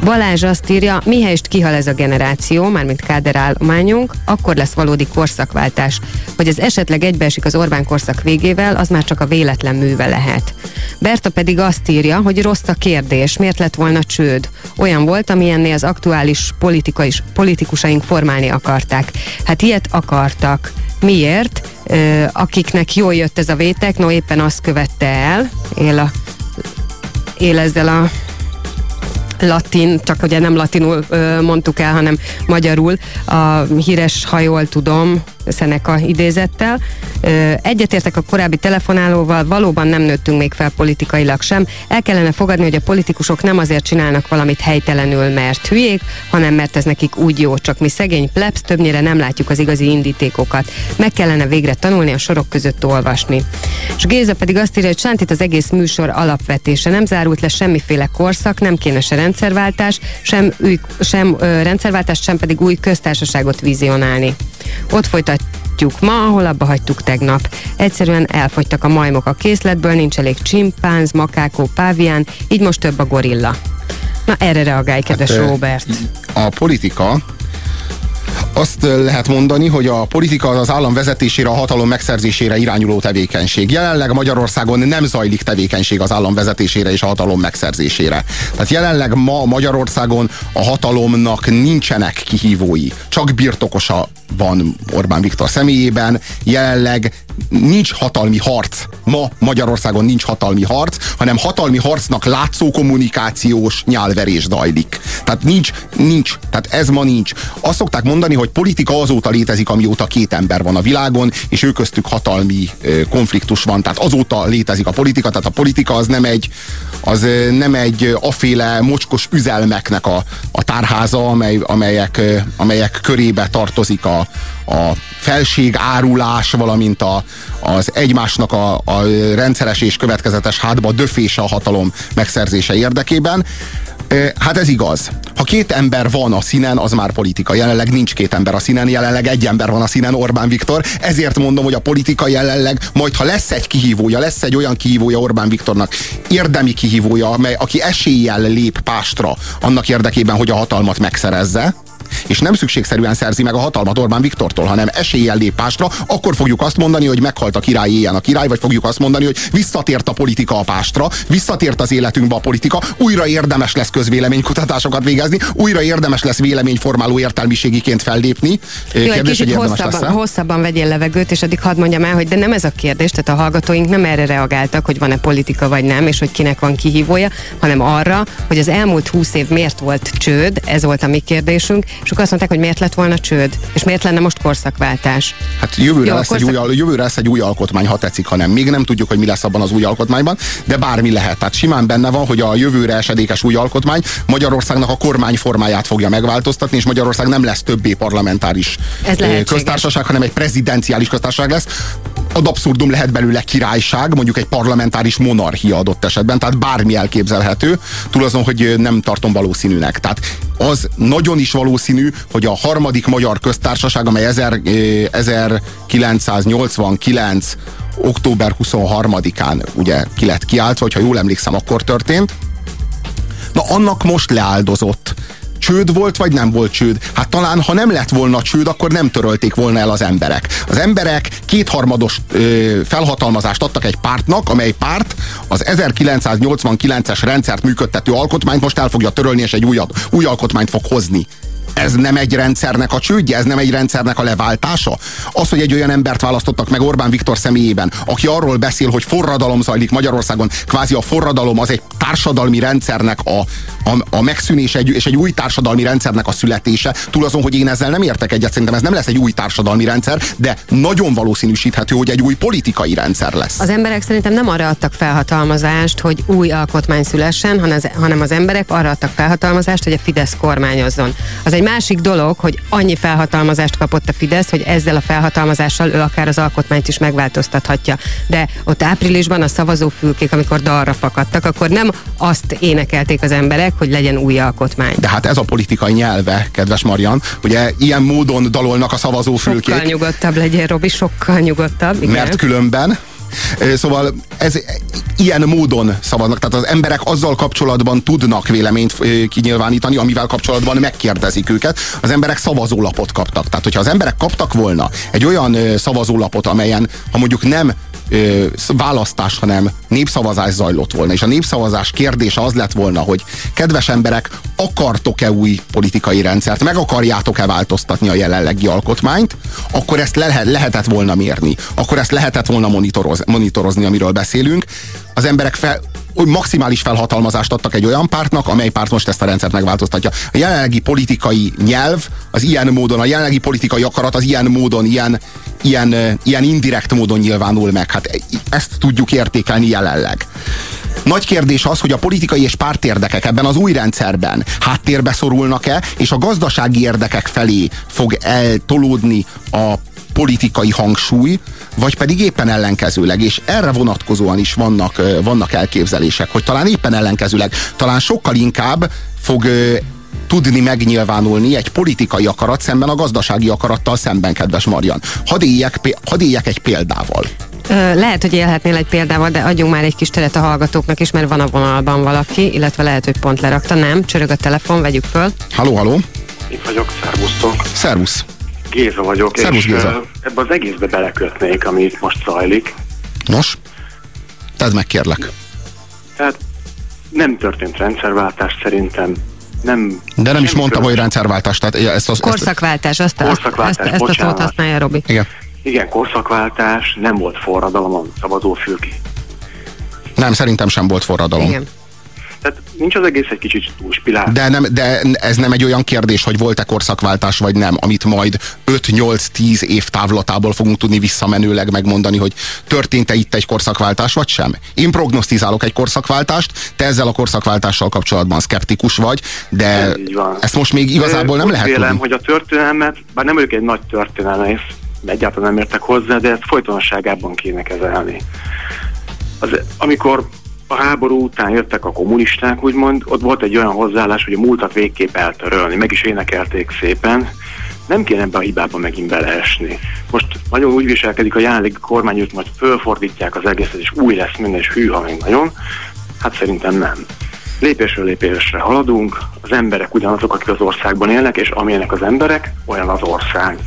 Balázs azt írja, mihelyest kihal ez a generáció, mármint káderállományunk, akkor lesz valódi korszakváltás. Hogy ez esetleg egybeesik az Orbán korszak végével, az már csak a véletlen műve lehet. Berta pedig azt írja, hogy rossz a kérdés, miért lett volna csőd. Olyan volt, amilyennél az aktuális politikai, politikusaink formálni akarták. Hát ilyet akartak. Miért? Ö, akiknek jól jött ez a vétek, no éppen azt követte el, él, a, él ezzel a latin, csak ugye nem latinul ö, mondtuk el, hanem magyarul, a híres, ha jól tudom, Szeneka idézettel. Egyetértek a korábbi telefonálóval, valóban nem nőttünk még fel politikailag sem. El kellene fogadni, hogy a politikusok nem azért csinálnak valamit helytelenül, mert hülyék, hanem mert ez nekik úgy jó, csak mi szegény plebs többnyire nem látjuk az igazi indítékokat. Meg kellene végre tanulni a sorok között olvasni. És Géza pedig azt írja, hogy Sántit az egész műsor alapvetése. Nem zárult le semmiféle korszak, nem kéne se rendszerváltás, sem, új, sem ö, rendszerváltás, sem pedig új köztársaságot vizionálni. Ott folytatjuk ma, ahol abba hagytuk tegnap. Egyszerűen elfogytak a majmok a készletből, nincs elég csimpánz, makákó, pávián, így most több a gorilla. Na erre reagálj, kedves hát, Robert. A politika azt lehet mondani, hogy a politika az állam vezetésére, a hatalom megszerzésére irányuló tevékenység. Jelenleg Magyarországon nem zajlik tevékenység az állam vezetésére és a hatalom megszerzésére. Tehát jelenleg ma Magyarországon a hatalomnak nincsenek kihívói, csak birtokosa van Orbán Viktor személyében. Jelenleg nincs hatalmi harc. Ma Magyarországon nincs hatalmi harc, hanem hatalmi harcnak látszó kommunikációs nyálverés dajlik. Tehát nincs, nincs, tehát ez ma nincs. Azt szokták mondani, hogy politika azóta létezik, amióta két ember van a világon, és ő köztük hatalmi konfliktus van. Tehát azóta létezik a politika, tehát a politika az nem egy, az nem egy aféle mocskos üzelmeknek a, a tárháza, amely, amelyek, amelyek körébe tartozik a, a felség árulás, valamint a, az egymásnak a, a rendszeres és következetes hátba döfése a hatalom megszerzése érdekében. Hát ez igaz. Ha két ember van a színen, az már politika. Jelenleg nincs két ember a színen, jelenleg egy ember van a színen, Orbán Viktor. Ezért mondom, hogy a politika jelenleg, majd ha lesz egy kihívója, lesz egy olyan kihívója Orbán Viktornak, érdemi kihívója, amely, aki eséllyel lép pástra annak érdekében, hogy a hatalmat megszerezze, és nem szükségszerűen szerzi meg a hatalmat Orbán Viktortól, hanem eséllyel lép pástra, akkor fogjuk azt mondani, hogy meghalt a király ilyen a király, vagy fogjuk azt mondani, hogy visszatért a politika a pástra, visszatért az életünkbe a politika, újra érdemes lesz közvéleménykutatásokat végezni, újra érdemes lesz véleményformáló értelmiségiként fellépni. Jó, kérdés, egy hogy hosszabban, hosszabban vegyél levegőt, és addig hadd mondjam el, hogy de nem ez a kérdés, tehát a hallgatóink nem erre reagáltak, hogy van-e politika vagy nem, és hogy kinek van kihívója, hanem arra, hogy az elmúlt húsz év miért volt csőd, ez volt a mi kérdésünk, és akkor azt mondták, hogy miért lett volna csőd, és miért lenne most korszakváltás. Hát jövőre, Jó, lesz, korszak... egy új, jövőre lesz egy új alkotmány, ha tetszik, ha nem. Még nem tudjuk, hogy mi lesz abban az új alkotmányban, de bármi lehet. Tehát simán benne van, hogy a jövőre esedékes új alkotmány Magyarországnak a kormány formáját fogja megváltoztatni, és Magyarország nem lesz többé parlamentáris Ez köztársaság, hanem egy prezidenciális köztársaság lesz. Ad abszurdum lehet belőle királyság, mondjuk egy parlamentáris monarchia adott esetben, tehát bármi elképzelhető, túl azon, hogy nem tartom valószínűnek. Tehát az nagyon is valószínű, hogy a harmadik magyar köztársaság, amely 1989 október 23-án ugye ki lett kiáltva, hogyha jól emlékszem, akkor történt. Na annak most leáldozott csőd volt, vagy nem volt csőd? Hát talán, ha nem lett volna csőd, akkor nem törölték volna el az emberek. Az emberek kétharmados ö, felhatalmazást adtak egy pártnak, amely párt az 1989-es rendszert működtető alkotmányt most el fogja törölni, és egy új, új alkotmányt fog hozni ez nem egy rendszernek a csődje, ez nem egy rendszernek a leváltása? Az, hogy egy olyan embert választottak meg Orbán Viktor személyében, aki arról beszél, hogy forradalom zajlik Magyarországon, kvázi a forradalom az egy társadalmi rendszernek a, a, a megszűnése és egy új társadalmi rendszernek a születése. Túl azon, hogy én ezzel nem értek egyet, szerintem ez nem lesz egy új társadalmi rendszer, de nagyon valószínűsíthető, hogy egy új politikai rendszer lesz. Az emberek szerintem nem arra adtak felhatalmazást, hogy új alkotmány szülessen, hanem az emberek arra adtak felhatalmazást, hogy a Fidesz kormányozzon. Az egy másik dolog, hogy annyi felhatalmazást kapott a Fidesz, hogy ezzel a felhatalmazással ő akár az alkotmányt is megváltoztathatja. De ott áprilisban a szavazófülkék, amikor dalra fakadtak, akkor nem azt énekelték az emberek, hogy legyen új alkotmány. De hát ez a politikai nyelve, kedves Marian. Ugye ilyen módon dalolnak a szavazófülkék. Sokkal nyugodtabb legyen, Robi, sokkal nyugodtabb. Igen. Mert különben Szóval ez ilyen módon szavaznak, tehát az emberek azzal kapcsolatban tudnak véleményt kinyilvánítani, amivel kapcsolatban megkérdezik őket. Az emberek szavazólapot kaptak. Tehát, hogyha az emberek kaptak volna egy olyan szavazólapot, amelyen, ha mondjuk nem ö, választás, hanem népszavazás zajlott volna. És a népszavazás kérdése az lett volna, hogy kedves emberek, akartok-e új politikai rendszert, meg akarjátok-e változtatni a jelenlegi alkotmányt, akkor ezt le, lehetett volna mérni. Akkor ezt lehetett volna monitoroz, monitorozni, amiről beszélünk. Az emberek fel, hogy maximális felhatalmazást adtak egy olyan pártnak, amely párt most ezt a rendszert megváltoztatja. A jelenlegi politikai nyelv az ilyen módon, a jelenlegi politikai akarat az ilyen módon, ilyen, ilyen, ilyen indirekt módon nyilvánul meg. Hát ezt tudjuk értékelni jelenleg. Nagy kérdés az, hogy a politikai és pártérdekek ebben az új rendszerben háttérbe szorulnak-e, és a gazdasági érdekek felé fog eltolódni a politikai hangsúly, vagy pedig éppen ellenkezőleg, és erre vonatkozóan is vannak, vannak elképzelések, hogy talán éppen ellenkezőleg, talán sokkal inkább fog tudni megnyilvánulni egy politikai akarat szemben a gazdasági akarattal szemben, kedves Marian. Hadd éljek, hadd éljek egy példával. Lehet, hogy élhetnél egy példával, de adjunk már egy kis teret a hallgatóknak is, mert van a vonalban valaki, illetve lehet, hogy pont lerakta. Nem, csörög a telefon, vegyük föl. Halló, halló. Itt vagyok, szervusztok. Szervusz. Géza vagyok, Szervusz, és Géza. ebbe az egészbe belekötnék, ami itt most zajlik. Nos, tedd meg kérlek. Tehát nem történt rendszerváltás szerintem, Nem, De nem is mondtam, hogy rendszerváltás. Tehát ezt, az, ezt, Korszakváltás, azt, azt, Korszakváltás, ezt, ezt a szót bocsánat. használja Robi. igen. Igen, korszakváltás, nem volt forradalom a szavazófülki. Nem, szerintem sem volt forradalom. Igen. Tehát nincs az egész egy kicsit túlspilál. De, nem, de ez nem egy olyan kérdés, hogy volt-e korszakváltás vagy nem, amit majd 5-8-10 év távlatából fogunk tudni visszamenőleg megmondani, hogy történt-e itt egy korszakváltás vagy sem. Én prognosztizálok egy korszakváltást, te ezzel a korszakváltással kapcsolatban szkeptikus vagy, de ezt most még igazából nem Úgy lehet vélem, tudni. hogy a történelmet, bár nem vagyok egy nagy történelmész, egyáltalán nem értek hozzá, de ezt folytonosságában kéne kezelni. Az, amikor a háború után jöttek a kommunisták, úgymond, ott volt egy olyan hozzáállás, hogy a múltat végképp eltörölni, meg is énekelték szépen, nem kéne ebbe a hibába megint beleesni. Most nagyon úgy viselkedik a jelenlegi kormány, hogy majd fölfordítják az egészet, és új lesz minden, és hűha még nagyon. Hát szerintem nem. Lépésről lépésre haladunk, az emberek ugyanazok, akik az országban élnek, és amilyenek az emberek, olyan az ország.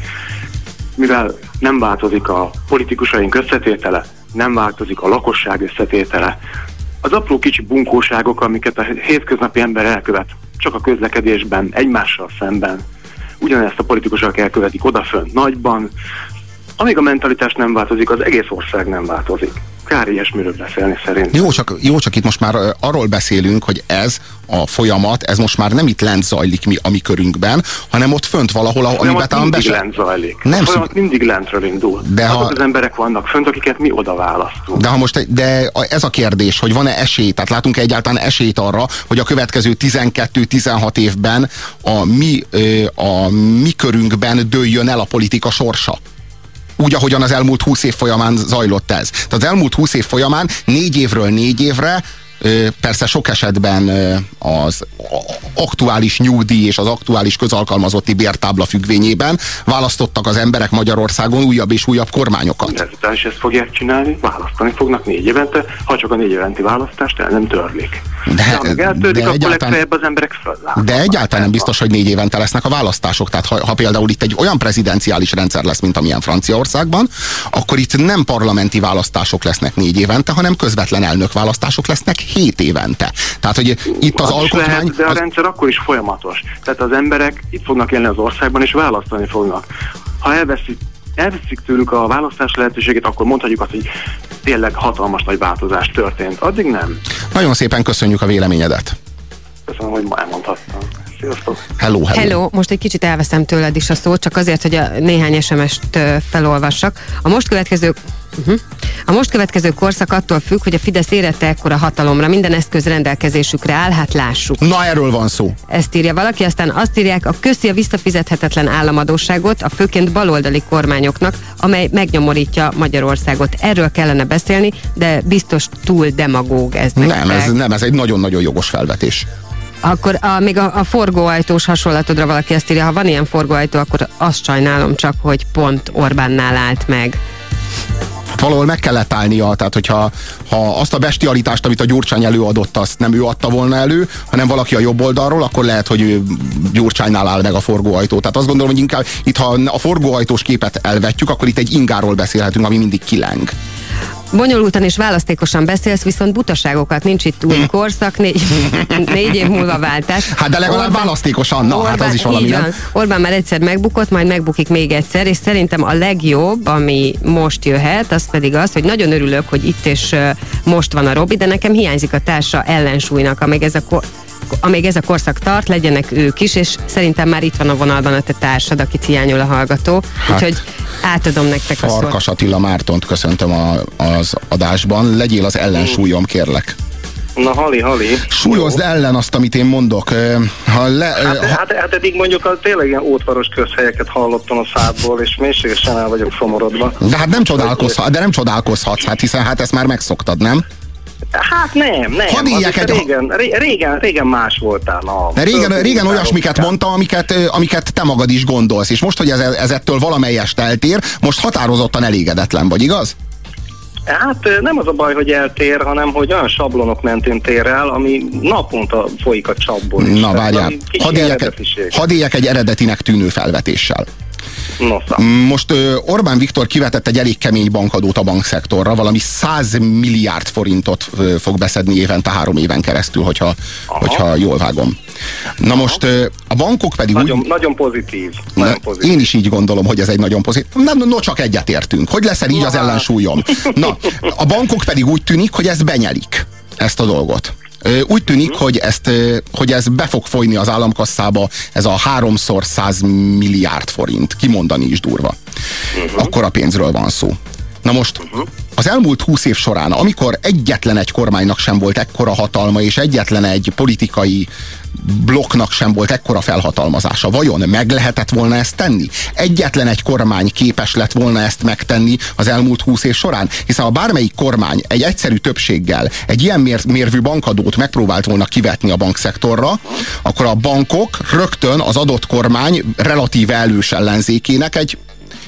Mivel nem változik a politikusaink összetétele, nem változik a lakosság összetétele, az apró kicsi bunkóságok, amiket a hétköznapi ember elkövet, csak a közlekedésben, egymással szemben, ugyanezt a politikusok elkövetik odafönt nagyban, amíg a mentalitás nem változik, az egész ország nem változik. Kár ilyesmiről beszélni szerint. Jó csak, jó, csak itt most már arról beszélünk, hogy ez a folyamat, ez most már nem itt lent zajlik mi a mi körünkben, hanem ott fönt valahol, ahol amiben talán mindig bese... lent zajlik. Nem a folyamat szük- mindig lentről indul. De De ha- Azok az emberek vannak fönt, akiket mi oda választunk. De ha most, de ez a kérdés, hogy van-e esély, tehát látunk -e egyáltalán esélyt arra, hogy a következő 12-16 évben a mi, a mi körünkben dőljön el a politika sorsa? Úgy, ahogyan az elmúlt 20 év folyamán zajlott ez. Tehát az elmúlt 20 év folyamán négy évről négy évre persze sok esetben az aktuális nyugdíj és az aktuális közalkalmazotti bértábla függvényében választottak az emberek Magyarországon újabb és újabb kormányokat. Ezután is ezt fogják csinálni, választani fognak négy évente, ha csak a négy éventi választást el nem törlik. De- De, amíg eltörlik, de akkor legfeljebb az emberek föllátnak. De egyáltalán nem biztos, hogy négy évente lesznek a választások. Tehát ha, ha például itt egy olyan prezidenciális rendszer lesz, mint amilyen Franciaországban, akkor itt nem parlamenti választások lesznek négy évente, hanem közvetlen elnökválasztások lesznek hét évente. Tehát, hogy itt az Az alkotmány... Lehet, de a az, rendszer akkor is folyamatos. Tehát az emberek itt fognak élni az országban, és választani fognak. Ha elveszik, elveszik tőlük a választás lehetőségét, akkor mondhatjuk azt, hogy tényleg hatalmas nagy változás történt. Addig nem. nagyon szépen köszönjük a véleményedet. Köszönöm, hogy ma elmondhattam. Sziasztok! Hello, hello. Hello, most egy kicsit elveszem tőled is a szót, csak azért, hogy a néhány SMS-t felolvassak. A most következő Uh-huh. A most következő korszak attól függ, hogy a Fidesz érette ekkora hatalomra, minden eszköz rendelkezésükre áll, hát lássuk. Na, erről van szó. Ezt írja valaki, aztán azt írják, a köszi a visszafizethetetlen államadóságot a főként baloldali kormányoknak, amely megnyomorítja Magyarországot. Erről kellene beszélni, de biztos túl demagóg ez Nem, ez, nem, ez egy nagyon-nagyon jogos felvetés. Akkor a, még a, a forgóajtós hasonlatodra valaki ezt írja, ha van ilyen forgóajtó, akkor azt sajnálom csak, hogy pont Orbánnál állt meg. Hát valahol meg kellett állnia, tehát hogyha ha azt a bestialitást, amit a Gyurcsány előadott, azt nem ő adta volna elő, hanem valaki a jobb oldalról, akkor lehet, hogy Gyurcsánynál áll meg a forgóajtó. Tehát azt gondolom, hogy inkább itt, ha a forgóajtós képet elvetjük, akkor itt egy ingáról beszélhetünk, ami mindig kileng. Bonyolultan és választékosan beszélsz, viszont butaságokat nincs itt új korszak, négy, (laughs) négy év múlva váltás. Hát de legalább Orbán- választékosan, na hát az is valami, így van. Orbán már egyszer megbukott, majd megbukik még egyszer, és szerintem a legjobb, ami most jöhet, az pedig az, hogy nagyon örülök, hogy itt és most van a Robi, de nekem hiányzik a társa ellensúlynak, amíg ez a amíg ez a korszak tart, legyenek ők is, és szerintem már itt van a vonalban a te társad, akit hiányol a hallgató. Hát, Úgyhogy átadom nektek a szót. Farkas Attila Mártont köszöntöm a, az adásban. Legyél az ellensúlyom, kérlek. Na, hali, hali. Súlyozd ellen azt, amit én mondok. Ha le, Hát, ha, hát, hát eddig mondjuk a tényleg ilyen ótvaros közhelyeket hallottam a szádból, és mélységesen el vagyok szomorodva. de hát nem csodálkozhatsz, de nem csodálkozhatsz, hát hiszen hát ezt már megszoktad, nem? Hát nem, nem. Hadd is egy- régen, ré- régen, régen más voltál. Na, De régen, régen olyasmiket mondta, amiket, amiket te magad is gondolsz, és most, hogy ez, ez ettől valamelyest eltér, most határozottan elégedetlen vagy, igaz? Hát nem az a baj, hogy eltér, hanem hogy olyan sablonok mentén tér el, ami naponta folyik a csapból. Na várjál, hadd éljek, hadd éljek egy eredetinek tűnő felvetéssel. Nosza. Most Orbán Viktor kivetett egy elég kemény bankadót a bankszektorra, valami 100 milliárd forintot fog beszedni évente három éven keresztül, hogyha, hogyha jól vágom. Na most a bankok pedig Nagyon, úgy... nagyon pozitív. Na, Nagyon pozitív. én is így gondolom, hogy ez egy nagyon pozitív. Nem, no, csak egyetértünk. Hogy leszel így az ellensúlyom? Na, a bankok pedig úgy tűnik, hogy ezt benyelik, ezt a dolgot. Úgy tűnik, hogy, ezt, hogy ez be fog folyni az államkasszába, ez a háromszor 100 milliárd forint. Kimondani is durva. Akkora pénzről van szó. Na most az elmúlt húsz év során, amikor egyetlen egy kormánynak sem volt ekkora hatalma, és egyetlen egy politikai blokknak sem volt ekkora felhatalmazása. Vajon meg lehetett volna ezt tenni? Egyetlen egy kormány képes lett volna ezt megtenni az elmúlt húsz év során? Hiszen ha bármelyik kormány egy egyszerű többséggel egy ilyen mér- mérvű bankadót megpróbált volna kivetni a bankszektorra, akkor a bankok rögtön az adott kormány relatíve elős ellenzékének egy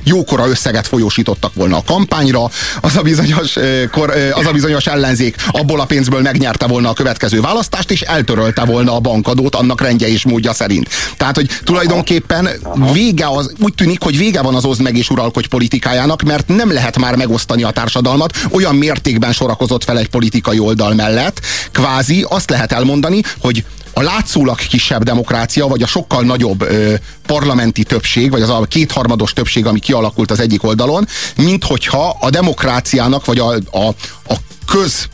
jókora összeget folyósítottak volna a kampányra, az a bizonyos, kor, az a bizonyos ellenzék abból a pénzből megnyerte volna a következő választást, és eltörölte volna a bankadót annak rendje és módja szerint. Tehát, hogy tulajdonképpen vége az, úgy tűnik, hogy vége van az oszd meg és uralkodj politikájának, mert nem lehet már megosztani a társadalmat, olyan mértékben sorakozott fel egy politikai oldal mellett, kvázi azt lehet elmondani, hogy a látszólag kisebb demokrácia, vagy a sokkal nagyobb ö, parlamenti többség, vagy az a kétharmados többség, ami kialakult az egyik oldalon, mint hogyha a demokráciának, vagy a, a, a köz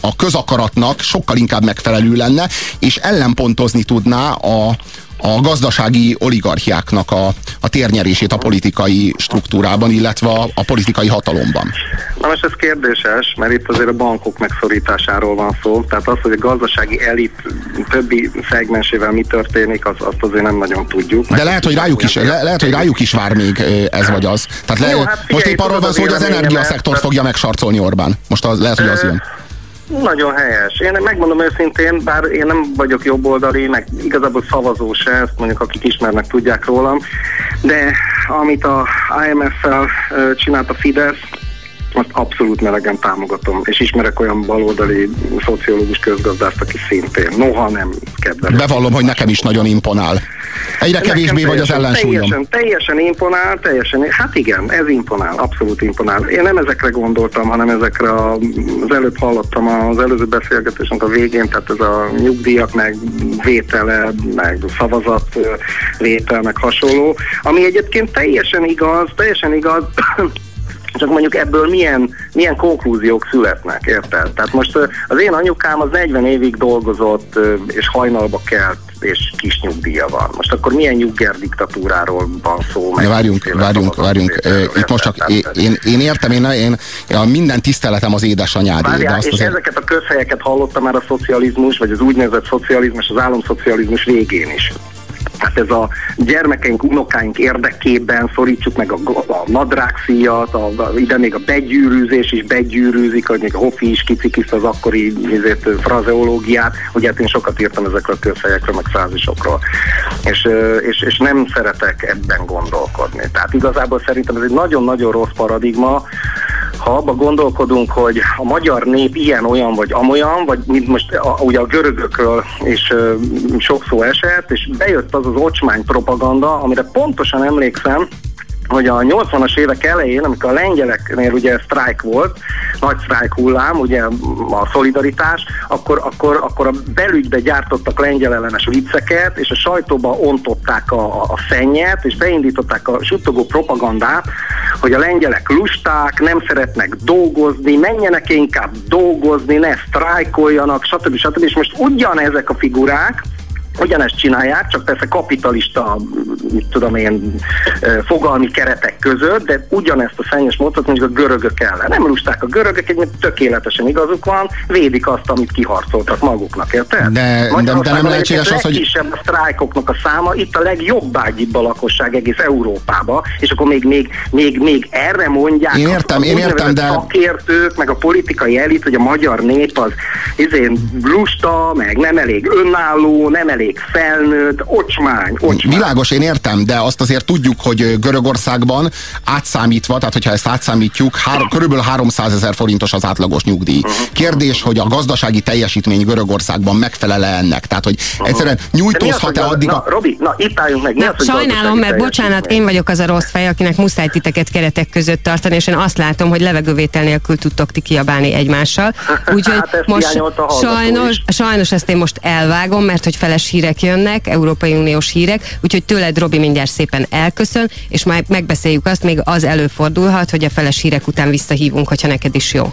a közakaratnak sokkal inkább megfelelő lenne, és ellenpontozni tudná a, a gazdasági oligarchiáknak a, a térnyerését a politikai struktúrában, illetve a, a politikai hatalomban. Na most ez kérdéses, mert itt azért a bankok megszorításáról van szó. Tehát az, hogy a gazdasági elit többi szegmensével mi történik, az, azt azért nem nagyon tudjuk. De lehet, hogy rájuk is, le, lehet, hogy rájuk is vár még ez vagy az. Tehát le, Jó, hát figyelj, most épp arról van szó, hogy az energiaszektort fogja megsarcolni Orbán. Most az, lehet, hogy az jön. Nagyon helyes. Én megmondom őszintén, bár én nem vagyok jobboldali, meg igazából szavazó se, ezt mondjuk akik ismernek tudják rólam, de amit a IMF-fel csinált a Fidesz, azt abszolút melegen támogatom, és ismerek olyan baloldali szociológus közgazdászt, aki szintén, noha nem kedvelem. Bevallom, hogy nekem is nagyon imponál. Egyre Nekem kevésbé vagy az teljesen- ellensúlyom. Teljesen, teljesen imponál, teljesen, hát igen, ez imponál, abszolút imponál. Én nem ezekre gondoltam, hanem ezekre a, az előbb hallottam az előző beszélgetésnek a végén, tehát ez a nyugdíjak, meg vétele, meg szavazat vétel, meg hasonló, ami egyébként teljesen igaz, teljesen igaz, csak mondjuk ebből milyen, milyen konklúziók születnek, érted? Tehát most az én anyukám az 40 évig dolgozott, és hajnalba kelt, és kis nyugdíja van. Most akkor milyen nyugger diktatúráról van szó? Ja, várjunk, várjunk, várjunk. Itt most csak én, én, én értem, én, én, minden tiszteletem az édesanyádé, de Várjál, és azért... ezeket a közhelyeket hallottam már a szocializmus, vagy az úgynevezett szocializmus, az államszocializmus végén is. Hát ez a gyermekeink, unokáink érdekében szorítsuk meg a, a nadrágszíjat, a, a, ide még a begyűrűzés is begyűrűzik, hogy még a Hofi is kicikizte az akkori ezért, frazeológiát. Ugye hát én sokat írtam ezekről a közhelyekről, meg frázisokról. És, és, és nem szeretek ebben gondolkodni. Tehát igazából szerintem ez egy nagyon-nagyon rossz paradigma, ha abba gondolkodunk, hogy a magyar nép ilyen, olyan vagy amolyan, vagy mint most a, ugye a görögökről is ö, sok szó esett, és bejött az az ocsmány propaganda, amire pontosan emlékszem, hogy a 80-as évek elején, amikor a lengyeleknél ugye sztrájk volt, nagy sztrájk hullám, ugye a szolidaritás, akkor, akkor, akkor a belügybe gyártottak lengyel ellenes vicceket, és a sajtóba ontották a, a, szennyet, és beindították a suttogó propagandát, hogy a lengyelek lusták, nem szeretnek dolgozni, menjenek inkább dolgozni, ne sztrájkoljanak, stb. stb. És most ugyanezek a figurák, ugyanezt csinálják, csak persze kapitalista, mit tudom én, fogalmi keretek között, de ugyanezt a szennyes módot mondjuk a görögök ellen. Nem lusták a görögök, egy tökéletesen igazuk van, védik azt, amit kiharcoltak maguknak, érted? De- de- de nem lehetséges az, hogy- legkisebb a sztrájkoknak a száma, itt a legjobb ágyibb a lakosság egész Európába, és akkor még, még, még, még erre mondják Én értem, az én értem, de- szakértők, meg a politikai elit, hogy a magyar nép az izén lusta, meg nem elég önálló, nem elég elég felnőtt, ocsmány, ocsmány. Világos, én értem, de azt azért tudjuk, hogy Görögországban átszámítva, tehát hogyha ezt átszámítjuk, hár, körülbelül 300 ezer forintos az átlagos nyugdíj. Uh-huh. Kérdés, hogy a gazdasági teljesítmény Görögországban megfelele ennek. Tehát, hogy uh-huh. egyszerűen nyújtózhat-e addig na, a... Robi, na itt álljunk meg. Na, az, sajnálom, mert bocsánat, én vagyok az a rossz fej, akinek muszáj titeket keretek között tartani, és én azt látom, hogy levegővétel nélkül tudtok ti kiabálni egymással. (laughs) Úgyhogy hát most sajnos, sajnos ezt én most elvágom, mert hogy feles hírek jönnek, Európai Uniós hírek, úgyhogy tőled Robi mindjárt szépen elköszön, és majd megbeszéljük azt, még az előfordulhat, hogy a feles hírek után visszahívunk, hogyha neked is jó.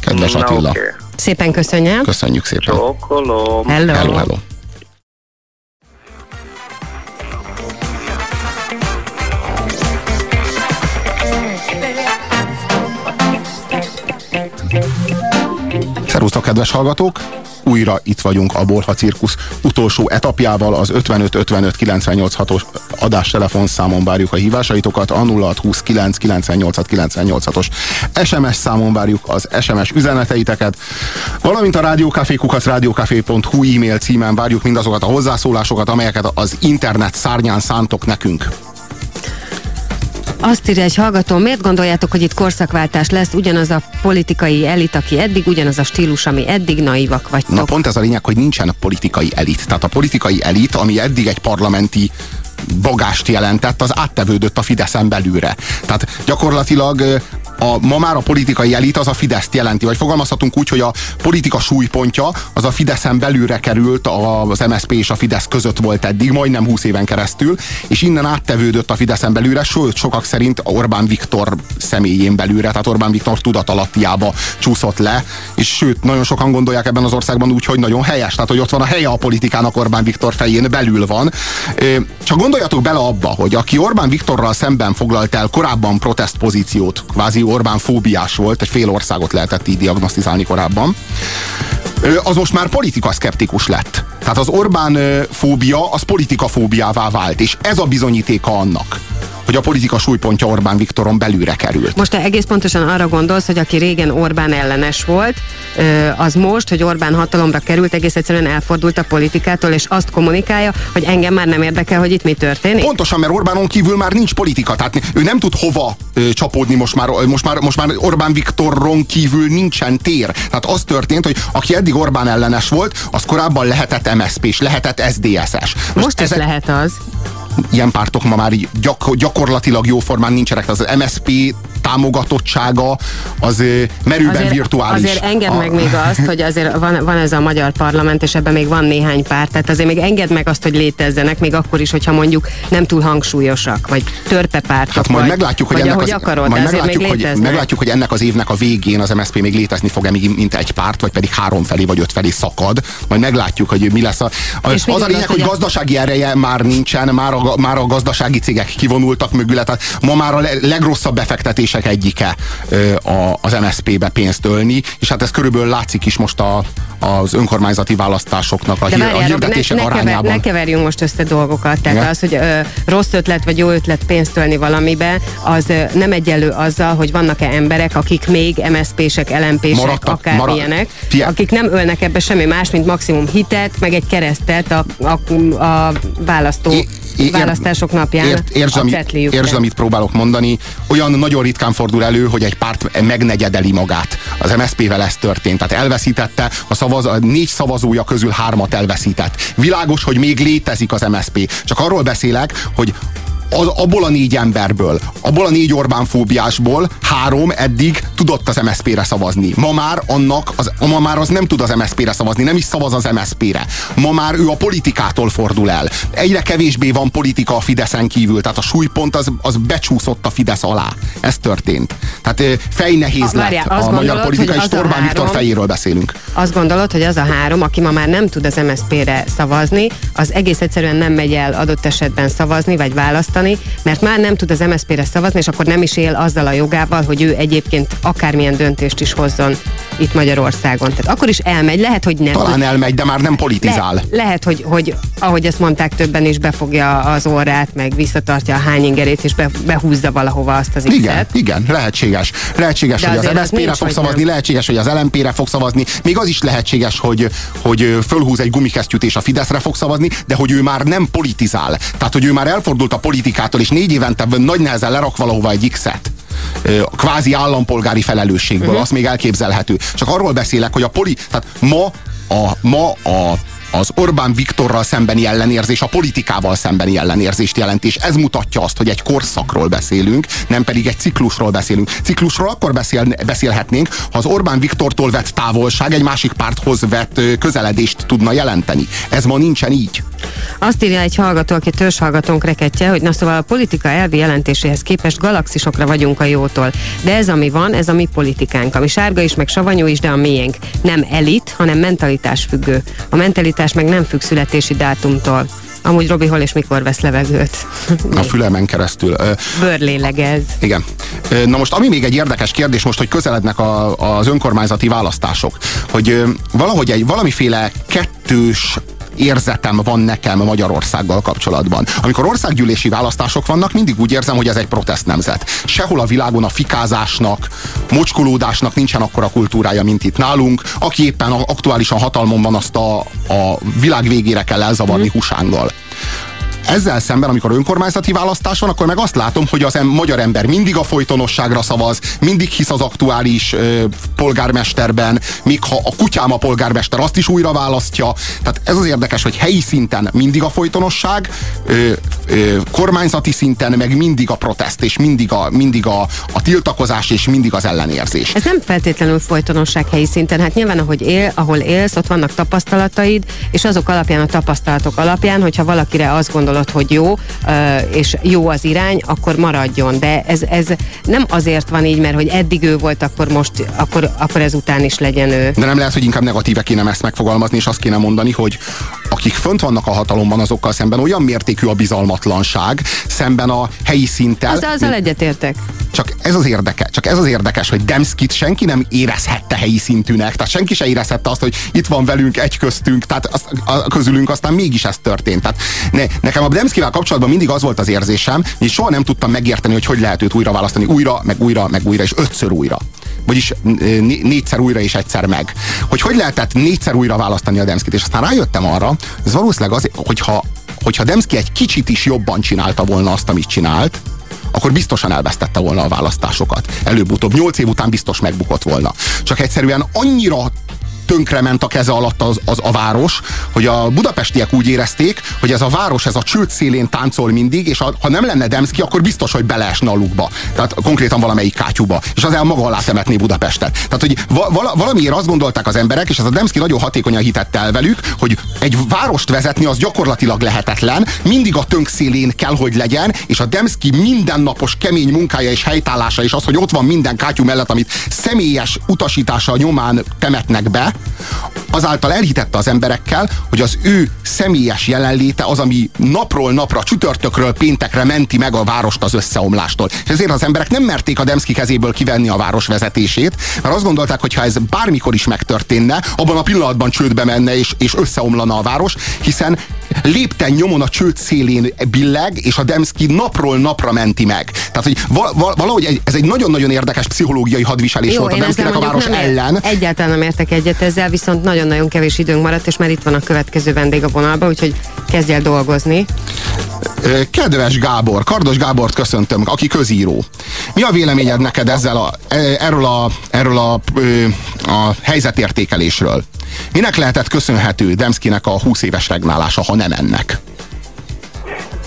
Kedves Attila. Okay. Szépen köszönjem. Köszönjük szépen. Csókolom. Hello. Hello, hello. Szerusztok, kedves hallgatók! Újra itt vagyunk a Bolha Cirkusz utolsó etapjával, az 55 98 os adás telefonszámon várjuk a hívásaitokat, a 0629 98 98 os SMS számon várjuk az SMS üzeneteiteket, valamint a rádiókafékukat rádiókafé.hu e-mail címen várjuk mindazokat a hozzászólásokat, amelyeket az internet szárnyán szántok nekünk. Azt írja egy hallgató, miért gondoljátok, hogy itt korszakváltás lesz, ugyanaz a politikai elit, aki eddig, ugyanaz a stílus, ami eddig naivak vagytok? Na pont ez a lényeg, hogy nincsen politikai elit. Tehát a politikai elit, ami eddig egy parlamenti bagást jelentett, az áttevődött a Fideszen belülre. Tehát gyakorlatilag a, ma már a politikai elit az a Fideszt jelenti, vagy fogalmazhatunk úgy, hogy a politika súlypontja az a Fideszen belülre került, az MSP és a Fidesz között volt eddig, majdnem 20 éven keresztül, és innen áttevődött a Fideszen belülre, sőt, sokak szerint Orbán Viktor személyén belülre, tehát Orbán Viktor tudatalattiába csúszott le, és sőt, nagyon sokan gondolják ebben az országban úgy, hogy nagyon helyes, tehát hogy ott van a helye a politikának Orbán Viktor fején belül van. Csak gondoljatok bele abba, hogy aki Orbán Viktorral szemben foglalt el korábban protestpozíciót, kvázi Orbán fóbiás volt, egy fél országot lehetett így diagnosztizálni korábban, az most már politika szkeptikus lett. Tehát az Orbán fóbia az politika fóbiává vált, és ez a bizonyítéka annak, hogy a politika súlypontja Orbán Viktoron belülre került. Most te egész pontosan arra gondolsz, hogy aki régen Orbán ellenes volt, az most, hogy Orbán hatalomra került, egész egyszerűen elfordult a politikától, és azt kommunikálja, hogy engem már nem érdekel, hogy itt mi történik. Pontosan, mert Orbánon kívül már nincs politika, tehát ő nem tud hova csapódni most már, most már, most már Orbán Viktoron kívül nincsen tér. Tehát az történt, hogy aki eddig Orbán ellenes volt, az korábban lehetett MSZP és lehetett SZDSZ-es. Most, most ezek... lehet az ilyen pártok ma már gyak, gyakorlatilag jóformán nincsenek. Az MSP támogatottsága az merőben azért, virtuális. Azért engedd meg még azt, hogy azért van, van ez a magyar parlament, és ebben még van néhány párt, tehát azért még engedd meg azt, hogy létezzenek, még akkor is, hogyha mondjuk nem túl hangsúlyosak, vagy törpepártok, hát majd vagy, meglátjuk, hogy ennek az, akarod, majd meglátjuk, hogy, meglátjuk, hogy ennek az évnek a végén az MSZP még létezni fog-e mint egy párt, vagy pedig három felé vagy öt felé szakad. Majd meglátjuk, hogy mi lesz. A, a, az a lényeg, hogy gazdasági ereje már nincsen, már a, már a gazdasági cégek kivonultak mögüle, tehát ma már a legrosszabb befektetések egyike az MSZP-be pénzt ölni, és hát ez körülbelül látszik is most a, az önkormányzati választásoknak a, hír, várjál, a hirdetések ne, ne arányában. Kever, ne keverjünk most össze dolgokat, tehát Igen? az, hogy ö, rossz ötlet vagy jó ötlet pénzt ölni valamibe, az ö, nem egyenlő azzal, hogy vannak-e emberek, akik még MSZP-sek, LMP-sek, akár marad, akik nem ölnek ebbe semmi más, mint maximum hitet, meg egy keresztet a, a, a választó I, választások napján ért, értsd, a értsd, amit próbálok mondani. Olyan nagyon ritkán fordul elő, hogy egy párt megnegyedeli magát. Az MSZP-vel ez történt. Tehát elveszítette, a, szavaz, a négy szavazója közül hármat elveszített. Világos, hogy még létezik az MSZP. Csak arról beszélek, hogy az, abból a négy emberből, abból a négy Orbán fóbiásból három eddig tudott az MSZP-re szavazni. Ma már annak, az, ma már az nem tud az MSZP-re szavazni, nem is szavaz az MSZP-re. Ma már ő a politikától fordul el. Egyre kevésbé van politika a Fideszen kívül, tehát a súlypont az, az becsúszott a Fidesz alá. Ez történt. Tehát fejnehéz lett a gondolod, magyar politika, és Orbán három, Viktor fejéről beszélünk. Azt gondolod, hogy az a három, aki ma már nem tud az MSZP-re szavazni, az egész egyszerűen nem megy el adott esetben szavazni, vagy választani, választani, mert már nem tud az MSZP-re szavazni, és akkor nem is él azzal a jogával, hogy ő egyébként akármilyen döntést is hozzon itt Magyarországon. Tehát akkor is elmegy, lehet, hogy nem. Talán elmegy, de már nem politizál. Le, lehet, hogy, hogy ahogy ezt mondták többen is, befogja az orrát, meg visszatartja a hányingerét, és be, behúzza valahova azt az Igen, X-et. igen, lehetséges. Lehetséges, de hogy az MSZP-re fog szavazni, nem. lehetséges, hogy az LMP-re fog szavazni, még az is lehetséges, hogy, hogy fölhúz egy gumikesztyűt és a Fideszre fog szavazni, de hogy ő már nem politizál. Tehát, hogy ő már elfordult a politikától, és négy évente nagy nehezen lerak valahova egy X-et kvázi állampolgári felelősségből, uh-huh. azt még elképzelhető. Csak arról beszélek, hogy a poli, tehát ma a, ma a az Orbán Viktorral szembeni ellenérzés a politikával szembeni ellenérzést jelent, és ez mutatja azt, hogy egy korszakról beszélünk, nem pedig egy ciklusról beszélünk. Ciklusról akkor beszél, beszélhetnénk, ha az Orbán Viktortól vett távolság egy másik párthoz vett közeledést tudna jelenteni. Ez ma nincsen így. Azt írja egy hallgató, aki hallgatónk reketje, hogy na szóval a politika elvi jelentéséhez képest galaxisokra vagyunk a jótól. De ez, ami van, ez a mi politikánk, ami sárga is, meg savanyú is, de a miénk. Nem elit, hanem mentalitás függő. A mentalitás meg nem függ születési dátumtól. Amúgy Robi hol és mikor vesz levegőt? (laughs) A fülemen keresztül. Bőrlélegez. Igen. Na most, ami még egy érdekes kérdés most, hogy közelednek a, az önkormányzati választások, hogy valahogy egy valamiféle kettős érzetem van nekem Magyarországgal kapcsolatban. Amikor országgyűlési választások vannak, mindig úgy érzem, hogy ez egy protest nemzet. Sehol a világon a fikázásnak, mocskolódásnak nincsen akkora kultúrája, mint itt nálunk. Aki éppen aktuálisan hatalmon van, azt a, a világ végére kell elzavarni mm. husánggal. Ezzel szemben, amikor önkormányzati választás van, akkor meg azt látom, hogy az em magyar ember mindig a folytonosságra szavaz, mindig hisz az aktuális ö, polgármesterben, még ha a kutyám a polgármester, azt is újra választja. Tehát ez az érdekes, hogy helyi szinten mindig a folytonosság, ö, ö, kormányzati szinten meg mindig a protest, és mindig a, mindig a, a tiltakozás, és mindig az ellenérzés. Ez nem feltétlenül folytonosság helyi szinten. Hát nyilván, ahogy él, ahol élsz, ott vannak tapasztalataid, és azok alapján, a tapasztalatok alapján, hogyha valakire azt gondol, gondolod, hogy jó, és jó az irány, akkor maradjon. De ez, ez nem azért van így, mert hogy eddig ő volt, akkor most, akkor, akkor ezután is legyen ő. De nem lehet, hogy inkább negatíve kéne ezt megfogalmazni, és azt kéne mondani, hogy akik fönt vannak a hatalomban, azokkal szemben olyan mértékű a bizalmatlanság, szemben a helyi szinten. Az, azzal egyetértek. Csak ez az érdekes, csak ez az érdekes, hogy Demskit senki nem érezhette helyi szintűnek, tehát senki se érezhette azt, hogy itt van velünk, egy köztünk, tehát az, a, közülünk aztán mégis ez történt. Tehát ne, nekem a Demszkivel kapcsolatban mindig az volt az érzésem, hogy soha nem tudtam megérteni, hogy hogy lehet őt újra választani, újra, meg újra, meg újra, és ötször újra. Vagyis négyszer újra és egyszer meg. Hogy hogy lehetett négyszer újra választani a Demszkit, és aztán rájöttem arra, ez valószínűleg az, hogyha, hogyha Demszki egy kicsit is jobban csinálta volna azt, amit csinált, akkor biztosan elvesztette volna a választásokat. Előbb-utóbb, nyolc év után biztos megbukott volna. Csak egyszerűen annyira tönkrement a keze alatt az, az a város, hogy a budapestiek úgy érezték, hogy ez a város, ez a csőd szélén táncol mindig, és ha, ha nem lenne Demszki, akkor biztos, hogy beleesne a lukba. Tehát konkrétan valamelyik kátyúba. És az el maga alá temetné Budapestet. Tehát, hogy vala, valamiért azt gondolták az emberek, és ez a Demszki nagyon hatékonyan hitett el velük, hogy egy várost vezetni az gyakorlatilag lehetetlen, mindig a tönk szélén kell, hogy legyen, és a Demszki mindennapos kemény munkája és helytállása, és az, hogy ott van minden kátyú mellett, amit személyes utasítása nyomán temetnek be, azáltal elhitette az emberekkel, hogy az ő személyes jelenléte az, ami napról napra, csütörtökről, péntekre menti meg a várost az összeomlástól. És ezért az emberek nem merték a Demszki kezéből kivenni a város vezetését, mert azt gondolták, hogy ha ez bármikor is megtörténne, abban a pillanatban csődbe menne és, és összeomlana a város, hiszen lépten nyomon a csőd szélén billeg, és a Demszki napról napra menti meg. Tehát, hogy valahogy ez egy nagyon-nagyon érdekes pszichológiai hadviselés Jó, volt a Demszkinek a város ellen. Egyáltalán nem értek egyet ezzel, viszont nagyon-nagyon kevés időnk maradt, és már itt van a következő vendég a vonalba, úgyhogy kezdj el dolgozni. Kedves Gábor, Kardos Gábort köszöntöm, aki közíró. Mi a véleményed neked ezzel a, e, erről, a, erről a, a helyzetértékelésről? Minek lehetett köszönhető Demszkinek a 20 éves regnálása, ha nem ennek?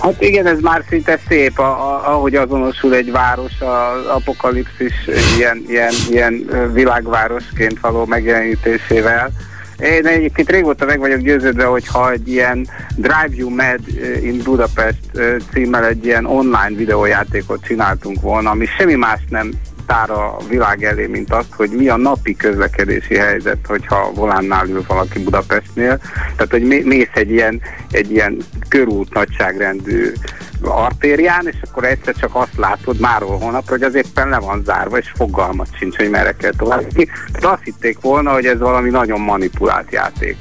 Hát igen, ez már szinte szép, a, a, ahogy azonosul egy város az apokalipszis ilyen, ilyen, ilyen világvárosként való megjelenítésével. Én egyébként régóta meg vagyok győződve, hogy ha egy ilyen Drive You Mad in Budapest címmel egy ilyen online videójátékot csináltunk volna, ami semmi más nem tár a világ elé, mint azt, hogy mi a napi közlekedési helyzet, hogyha volánnál ül valaki Budapestnél. Tehát, hogy mész egy ilyen, egy ilyen körút nagyságrendű artérián, és akkor egyszer csak azt látod máról hónapra, hogy az éppen le van zárva, és fogalmat sincs, hogy merre kell tovább. Tehát azt hitték volna, hogy ez valami nagyon manipulált játék.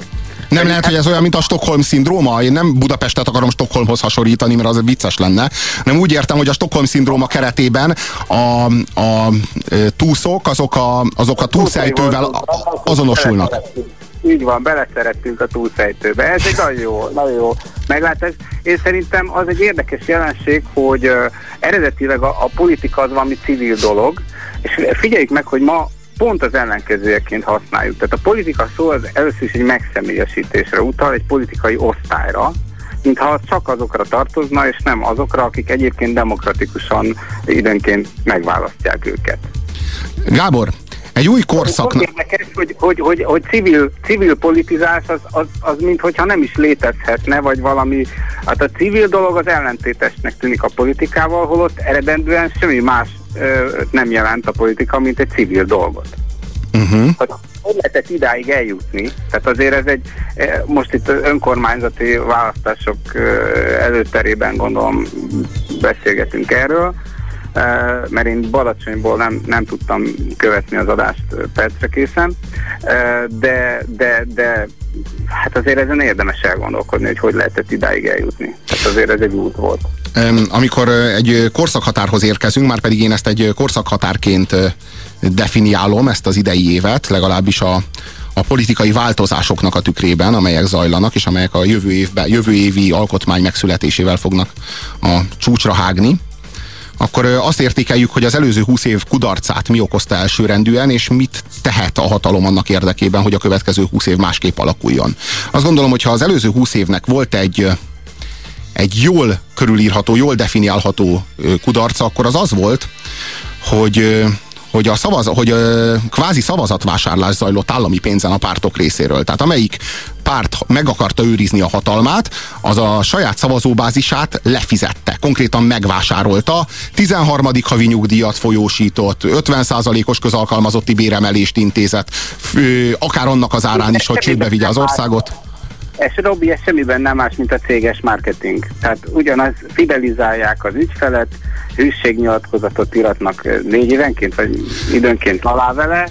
Nem lehet, hogy ez olyan, mint a Stockholm szindróma? Én nem Budapestet akarom Stockholmhoz hasonlítani, mert az vicces lenne. Nem úgy értem, hogy a Stockholm szindróma keretében a, a túszok, azok a, azok a túlszejtővel azonosulnak. Így van, beleszerettünk a túlszejtőbe. Ez egy nagyon jó, nagyon jó meglátás. Én szerintem az egy érdekes jelenség, hogy uh, eredetileg a, a politika az valami civil dolog, és figyeljük meg, hogy ma pont az ellenkezőjeként használjuk. Tehát a politika szó az először is egy megszemélyesítésre utal, egy politikai osztályra, mintha az csak azokra tartozna, és nem azokra, akik egyébként demokratikusan időnként megválasztják őket. Gábor, egy új korszaknak... Érdekes, hogy, hogy, hogy, hogy civil, civil politizás az, az, az mintha nem is létezhetne, vagy valami... Hát a civil dolog az ellentétesnek tűnik a politikával, holott eredendően semmi más nem jelent a politika, mint egy civil dolgot. Uh-huh. Hogy lehetett idáig eljutni? Tehát azért ez egy, most itt önkormányzati választások előterében gondolom beszélgetünk erről, mert én Balacsonyból nem, nem tudtam követni az adást percre készen, de, de, de hát azért ezen érdemes elgondolkodni, hogy hogy lehetett idáig eljutni. Tehát azért ez egy út volt amikor egy korszakhatárhoz érkezünk, már pedig én ezt egy korszakhatárként definiálom, ezt az idei évet, legalábbis a, a politikai változásoknak a tükrében, amelyek zajlanak, és amelyek a jövő, évben, jövő évi alkotmány megszületésével fognak a csúcsra hágni, akkor azt értékeljük, hogy az előző 20 év kudarcát mi okozta elsőrendűen, és mit tehet a hatalom annak érdekében, hogy a következő 20 év másképp alakuljon. Azt gondolom, hogy ha az előző 20 évnek volt egy egy jól körülírható, jól definiálható kudarca, akkor az az volt, hogy hogy a szavaz, hogy ö, kvázi szavazatvásárlás zajlott állami pénzen a pártok részéről. Tehát amelyik párt meg akarta őrizni a hatalmát, az a saját szavazóbázisát lefizette, konkrétan megvásárolta, 13. havi nyugdíjat folyósított, 50%-os közalkalmazotti béremelést intézett, akár annak az árán is, hogy csődbe vigye az országot ez Robi, ez semmiben nem más, mint a céges marketing. Tehát ugyanaz fidelizálják az ügyfelet, hűségnyilatkozatot iratnak négy évenként, vagy időnként alá vele,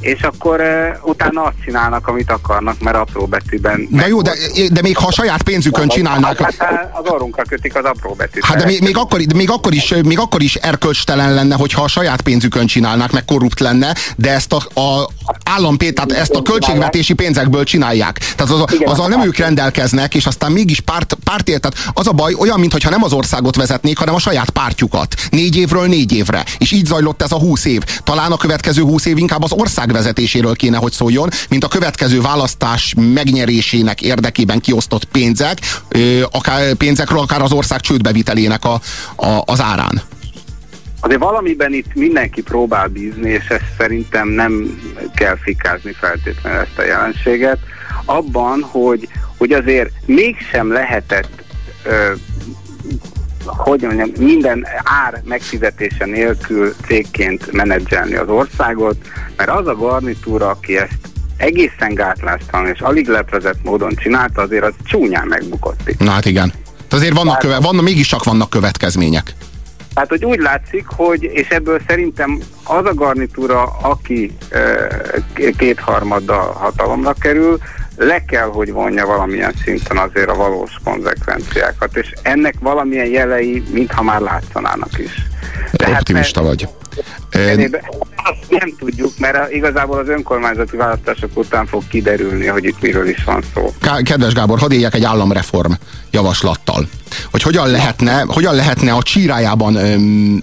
és akkor uh, utána azt csinálnak, amit akarnak, mert apró betűben. De jó, de, de még ha a saját pénzükön csinálnak. Hát, hát az orrunkra kötik az apró betűt. Hát de még, még, akkor, még, akkor is, még akkor is erkölcstelen lenne, hogyha a saját pénzükön csinálnák, meg korrupt lenne, de ezt a, a állampét, tehát ezt a költségvetési pénzekből csinálják. Tehát az, azzal nem ők rendelkeznek, és aztán mégis párt, pártért, tehát az a baj olyan, mintha nem az országot vezetnék, hanem a saját pártjukat. Négy évről négy évre. És így zajlott ez a húsz év. Talán a következő húsz év inkább az ország vezetéséről kéne, hogy szóljon, mint a következő választás megnyerésének érdekében kiosztott pénzek, akár pénzekről, akár az ország csődbevitelének a, a, az árán. Azért valamiben itt mindenki próbál bízni, és ezt szerintem nem kell fikázni feltétlenül ezt a jelenséget, abban, hogy, hogy azért mégsem lehetett ö, hogy mondjam, minden ár megfizetése nélkül cégként menedzselni az országot, mert az a garnitúra, aki ezt egészen gátlástan és alig lepvezett módon csinálta, azért az csúnyán megbukott itt. Na hát igen. Azért vannak, köve, vannak, mégiscsak vannak következmények. Tehát, hogy úgy látszik, hogy, és ebből szerintem az a garnitúra, aki e, kétharmaddal hatalomra kerül, le kell, hogy vonja valamilyen szinten azért a valós konzekvenciákat, és ennek valamilyen jelei, mintha már látszanának is. Tehát Optimista vagy. Azt nem tudjuk, mert igazából az önkormányzati választások után fog kiderülni, hogy itt miről is van szó. Kedves Gábor, hadd éljek egy államreform javaslattal. Hogy hogyan lehetne, hogyan lehetne a csírájában öm,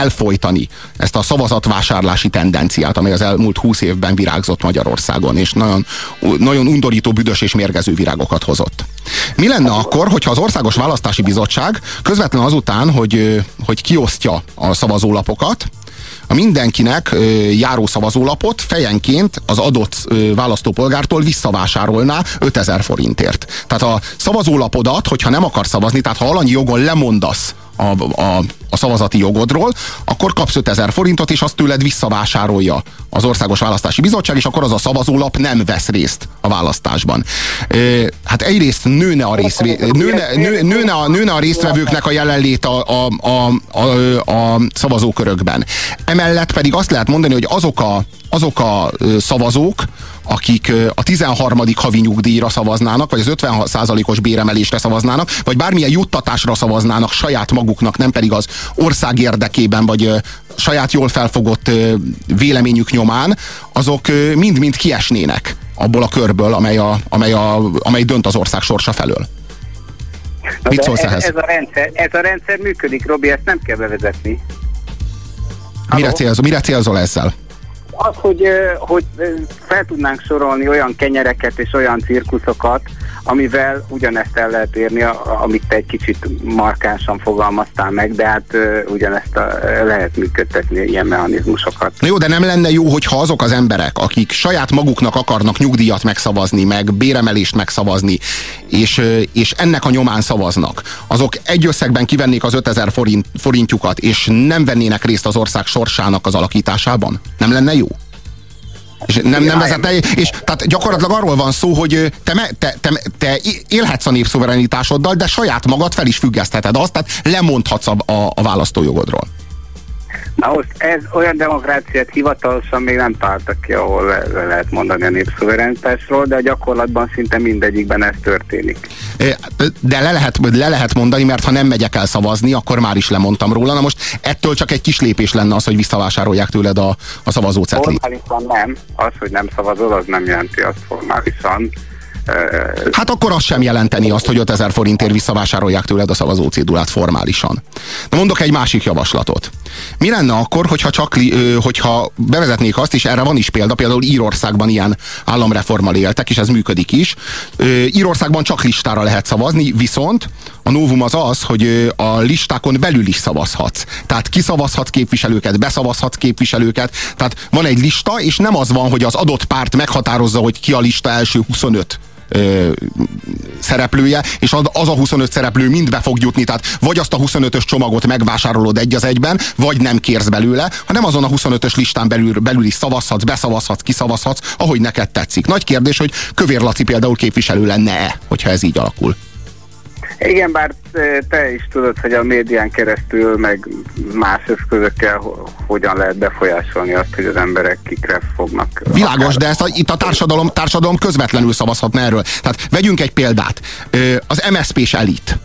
elfolytani ezt a szavazatvásárlási tendenciát, amely az elmúlt húsz évben virágzott Magyarországon, és nagyon, nagyon undorító, büdös és mérgező virágokat hozott. Mi lenne akkor, hogyha az Országos Választási Bizottság közvetlen azután, hogy, hogy kiosztja a szavazólapokat, a mindenkinek járó szavazólapot fejenként az adott választópolgártól visszavásárolná 5000 forintért. Tehát a szavazólapodat, hogyha nem akar szavazni, tehát ha alanyi jogon lemondasz a, a, a szavazati jogodról, akkor kapsz 5000 forintot, és azt tőled visszavásárolja az Országos Választási Bizottság, és akkor az a szavazólap nem vesz részt a választásban. Hát egyrészt nőne a, részvé, nőne, nő, nőne, a, nőne a résztvevőknek a jelenlét a, a, a, a, a szavazókörökben. Emellett pedig azt lehet mondani, hogy azok a, azok a szavazók, akik a 13. havi nyugdíjra szavaznának, vagy az 50%-os béremelésre szavaznának, vagy bármilyen juttatásra szavaznának saját maguknak, nem pedig az ország érdekében, vagy saját jól felfogott véleményük nyomán, azok mind-mind kiesnének abból a körből, amely, a, amely, a, amely dönt az ország sorsa felől. Na Mit szólsz ez, ehhez? Ez a, rendszer, ez a rendszer működik, Robi, ezt nem kell bevezetni. Mire, célzol, mire célzol ezzel? Az, hogy, hogy fel tudnánk sorolni olyan kenyereket és olyan cirkuszokat, amivel ugyanezt el lehet érni, amit te egy kicsit markánsan fogalmaztál meg, de hát ugyanezt a, lehet működtetni ilyen mechanizmusokat. Na jó, de nem lenne jó, hogyha azok az emberek, akik saját maguknak akarnak nyugdíjat megszavazni, meg béremelést megszavazni, és, és ennek a nyomán szavaznak, azok egy összegben kivennék az 5000 forint, forintjukat, és nem vennének részt az ország sorsának az alakításában? Nem lenne jó? És nem, nem vezetne, és tehát gyakorlatilag arról van szó, hogy te, te, te, te élhetsz a népszuverenitásoddal, de saját magad fel is függesztheted azt, tehát lemondhatsz a, a, a választójogodról. Na most ez olyan demokráciát hivatalosan még nem találtak ki, ahol le, le lehet mondani a népszuverenitásról, de a gyakorlatban szinte mindegyikben ez történik. De le lehet, le lehet mondani, mert ha nem megyek el szavazni, akkor már is lemondtam róla. Na most ettől csak egy kis lépés lenne az, hogy visszavásárolják tőled a, a szavazócetlit. Formálisan nem. Az, hogy nem szavazol, az nem jelenti azt formálisan Hát akkor az sem jelenteni azt, hogy 5000 forintért visszavásárolják tőled a szavazócédulát formálisan. Na mondok egy másik javaslatot. Mi lenne akkor, hogyha, csak, hogyha bevezetnék azt, és erre van is példa, például Írországban ilyen államreformal éltek, és ez működik is. Írországban csak listára lehet szavazni, viszont a novum az az, hogy a listákon belül is szavazhatsz. Tehát kiszavazhatsz képviselőket, beszavazhatsz képviselőket. Tehát van egy lista, és nem az van, hogy az adott párt meghatározza, hogy ki a lista első 25 ö, szereplője, és az a 25 szereplő mind be fog jutni, tehát vagy azt a 25-ös csomagot megvásárolod egy az egyben, vagy nem kérsz belőle, hanem azon a 25-ös listán belül, belül is szavazhatsz, beszavazhatsz, kiszavazhatsz, ahogy neked tetszik. Nagy kérdés, hogy Kövér Laci például képviselő lenne-e, hogyha ez így alakul. Igen, bár te is tudod, hogy a médián keresztül, meg más eszközökkel hogyan lehet befolyásolni azt, hogy az emberek kikre fognak. Világos, akár... de ezt a, itt a társadalom, társadalom közvetlenül szavazhatna erről. Tehát vegyünk egy példát. Az MSZP-s elit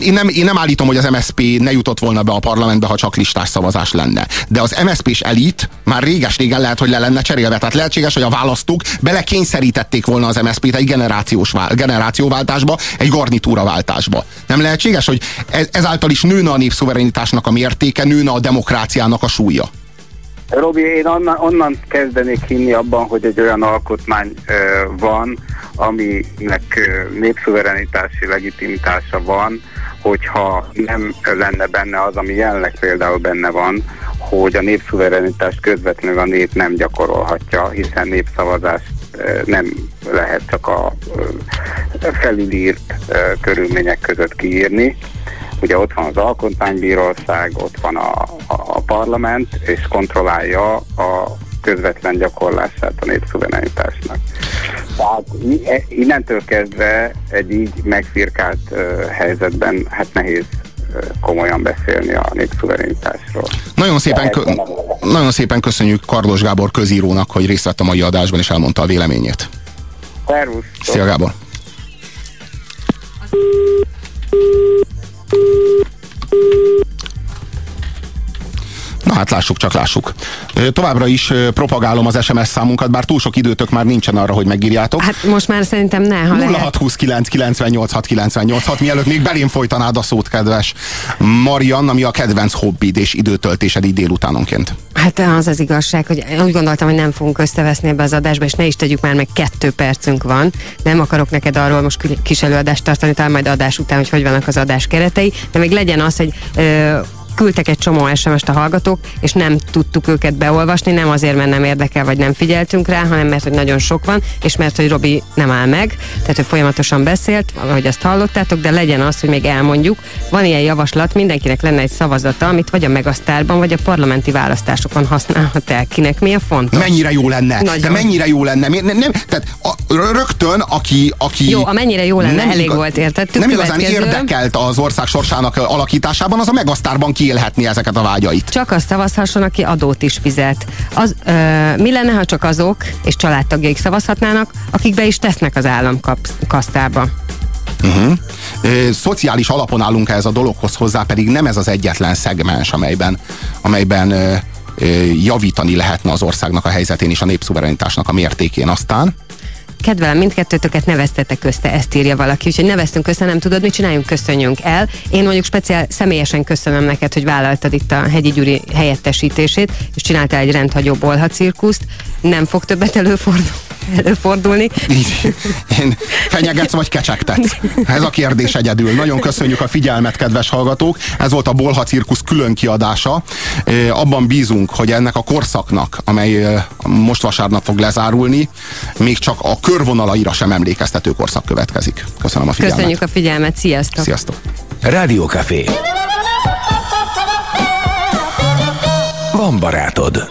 én nem, én nem állítom, hogy az MSP ne jutott volna be a parlamentbe, ha csak listás szavazás lenne. De az MSP-s elit már réges-régen lehet, hogy le lenne cserélve. Tehát lehetséges, hogy a választók belekényszerítették volna az MSZP-t egy generációs generációváltásba, egy garnitúraváltásba. Nem lehetséges, hogy ezáltal is nőne a népszuverenitásnak a mértéke, nőne a demokráciának a súlya? Robi, én onnan, onnan kezdenék hinni abban, hogy egy olyan alkotmány ö, van, aminek ö, népszuverenitási legitimitása van, hogyha nem lenne benne az, ami jelenleg például benne van, hogy a népszuverenitást közvetlenül a nép nem gyakorolhatja, hiszen népszavazást nem lehet csak a felülírt körülmények között kiírni, Ugye ott van az alkotmánybíróság, ott van a, a, a parlament, és kontrollálja a közvetlen gyakorlását a népszuverenitásnak. Tehát e, innentől kezdve egy így megfirkált uh, helyzetben hát nehéz uh, komolyan beszélni a népszuverenitásról. Nagyon szépen, kö- nagyon szépen köszönjük Kardos Gábor közírónak, hogy részt vett a mai adásban és elmondta a véleményét. Szervusz! Szia Gábor! Na hát lássuk, csak lássuk. Továbbra is propagálom az SMS számunkat, bár túl sok időtök már nincsen arra, hogy megírjátok. Hát most már szerintem ne, ha 0629 98 98 mielőtt még belém folytanád a szót, kedves Marian, ami a kedvenc hobbid és időtöltésed így délutánonként. Hát az az igazság, hogy úgy gondoltam, hogy nem fogunk összeveszni ebbe az adásba, és ne is tegyük már, meg kettő percünk van. Nem akarok neked arról most kis előadást tartani, talán majd adás után, hogy hogy vannak az adás keretei, de még legyen az, hogy ö, küldtek egy csomó SMS-t a hallgatók, és nem tudtuk őket beolvasni, nem azért, mert nem érdekel, vagy nem figyeltünk rá, hanem mert, hogy nagyon sok van, és mert, hogy Robi nem áll meg, tehát ő folyamatosan beszélt, ahogy azt hallottátok, de legyen az, hogy még elmondjuk. Van ilyen javaslat, mindenkinek lenne egy szavazata, amit vagy a Megasztárban, vagy a parlamenti választásokon használhat el. Kinek mi a fontos? Mennyire jó lenne? Nagyon. De mennyire jó lenne? Nem, nem, tehát a, rögtön, aki, aki Jó, a mennyire jó lenne, elég igaz- volt, értettük. Nem igazán Következő. érdekelt az ország sorsának alakításában, az a megasztárban kiélhetni ezeket a vágyait. Csak azt szavazhasson, aki adót is fizet. Az, ö, mi lenne, ha csak azok és családtagjaik szavazhatnának, akik be is tesznek az állam kasztába? Uh-huh. Ö, szociális alapon állunk ehhez a dologhoz hozzá, pedig nem ez az egyetlen szegmens, amelyben, amelyben ö, javítani lehetne az országnak a helyzetén és a népszuverenitásnak a mértékén. Aztán Kedvelem mindkettőtöket, neveztetek össze, ezt írja valaki, úgyhogy neveztünk össze, nem tudod, mit csináljunk, köszönjünk el. Én mondjuk speciál személyesen köszönöm neked, hogy vállaltad itt a Hegyi Gyuri helyettesítését, és csináltál egy rendhagyó bolha cirkuszt. Nem fog többet előfordul, előfordulni. így, én fenyegetsz vagy kecsegtetsz? Ez a kérdés egyedül. Nagyon köszönjük a figyelmet, kedves hallgatók. Ez volt a Bolha Cirkusz külön kiadása. Abban bízunk, hogy ennek a korszaknak, amely most vasárnap fog lezárulni, még csak a körvonalaira sem emlékeztető korszak következik. Köszönöm a figyelmet. Köszönjük a figyelmet, sziasztok! Sziasztok! Rádiókafé. Van barátod.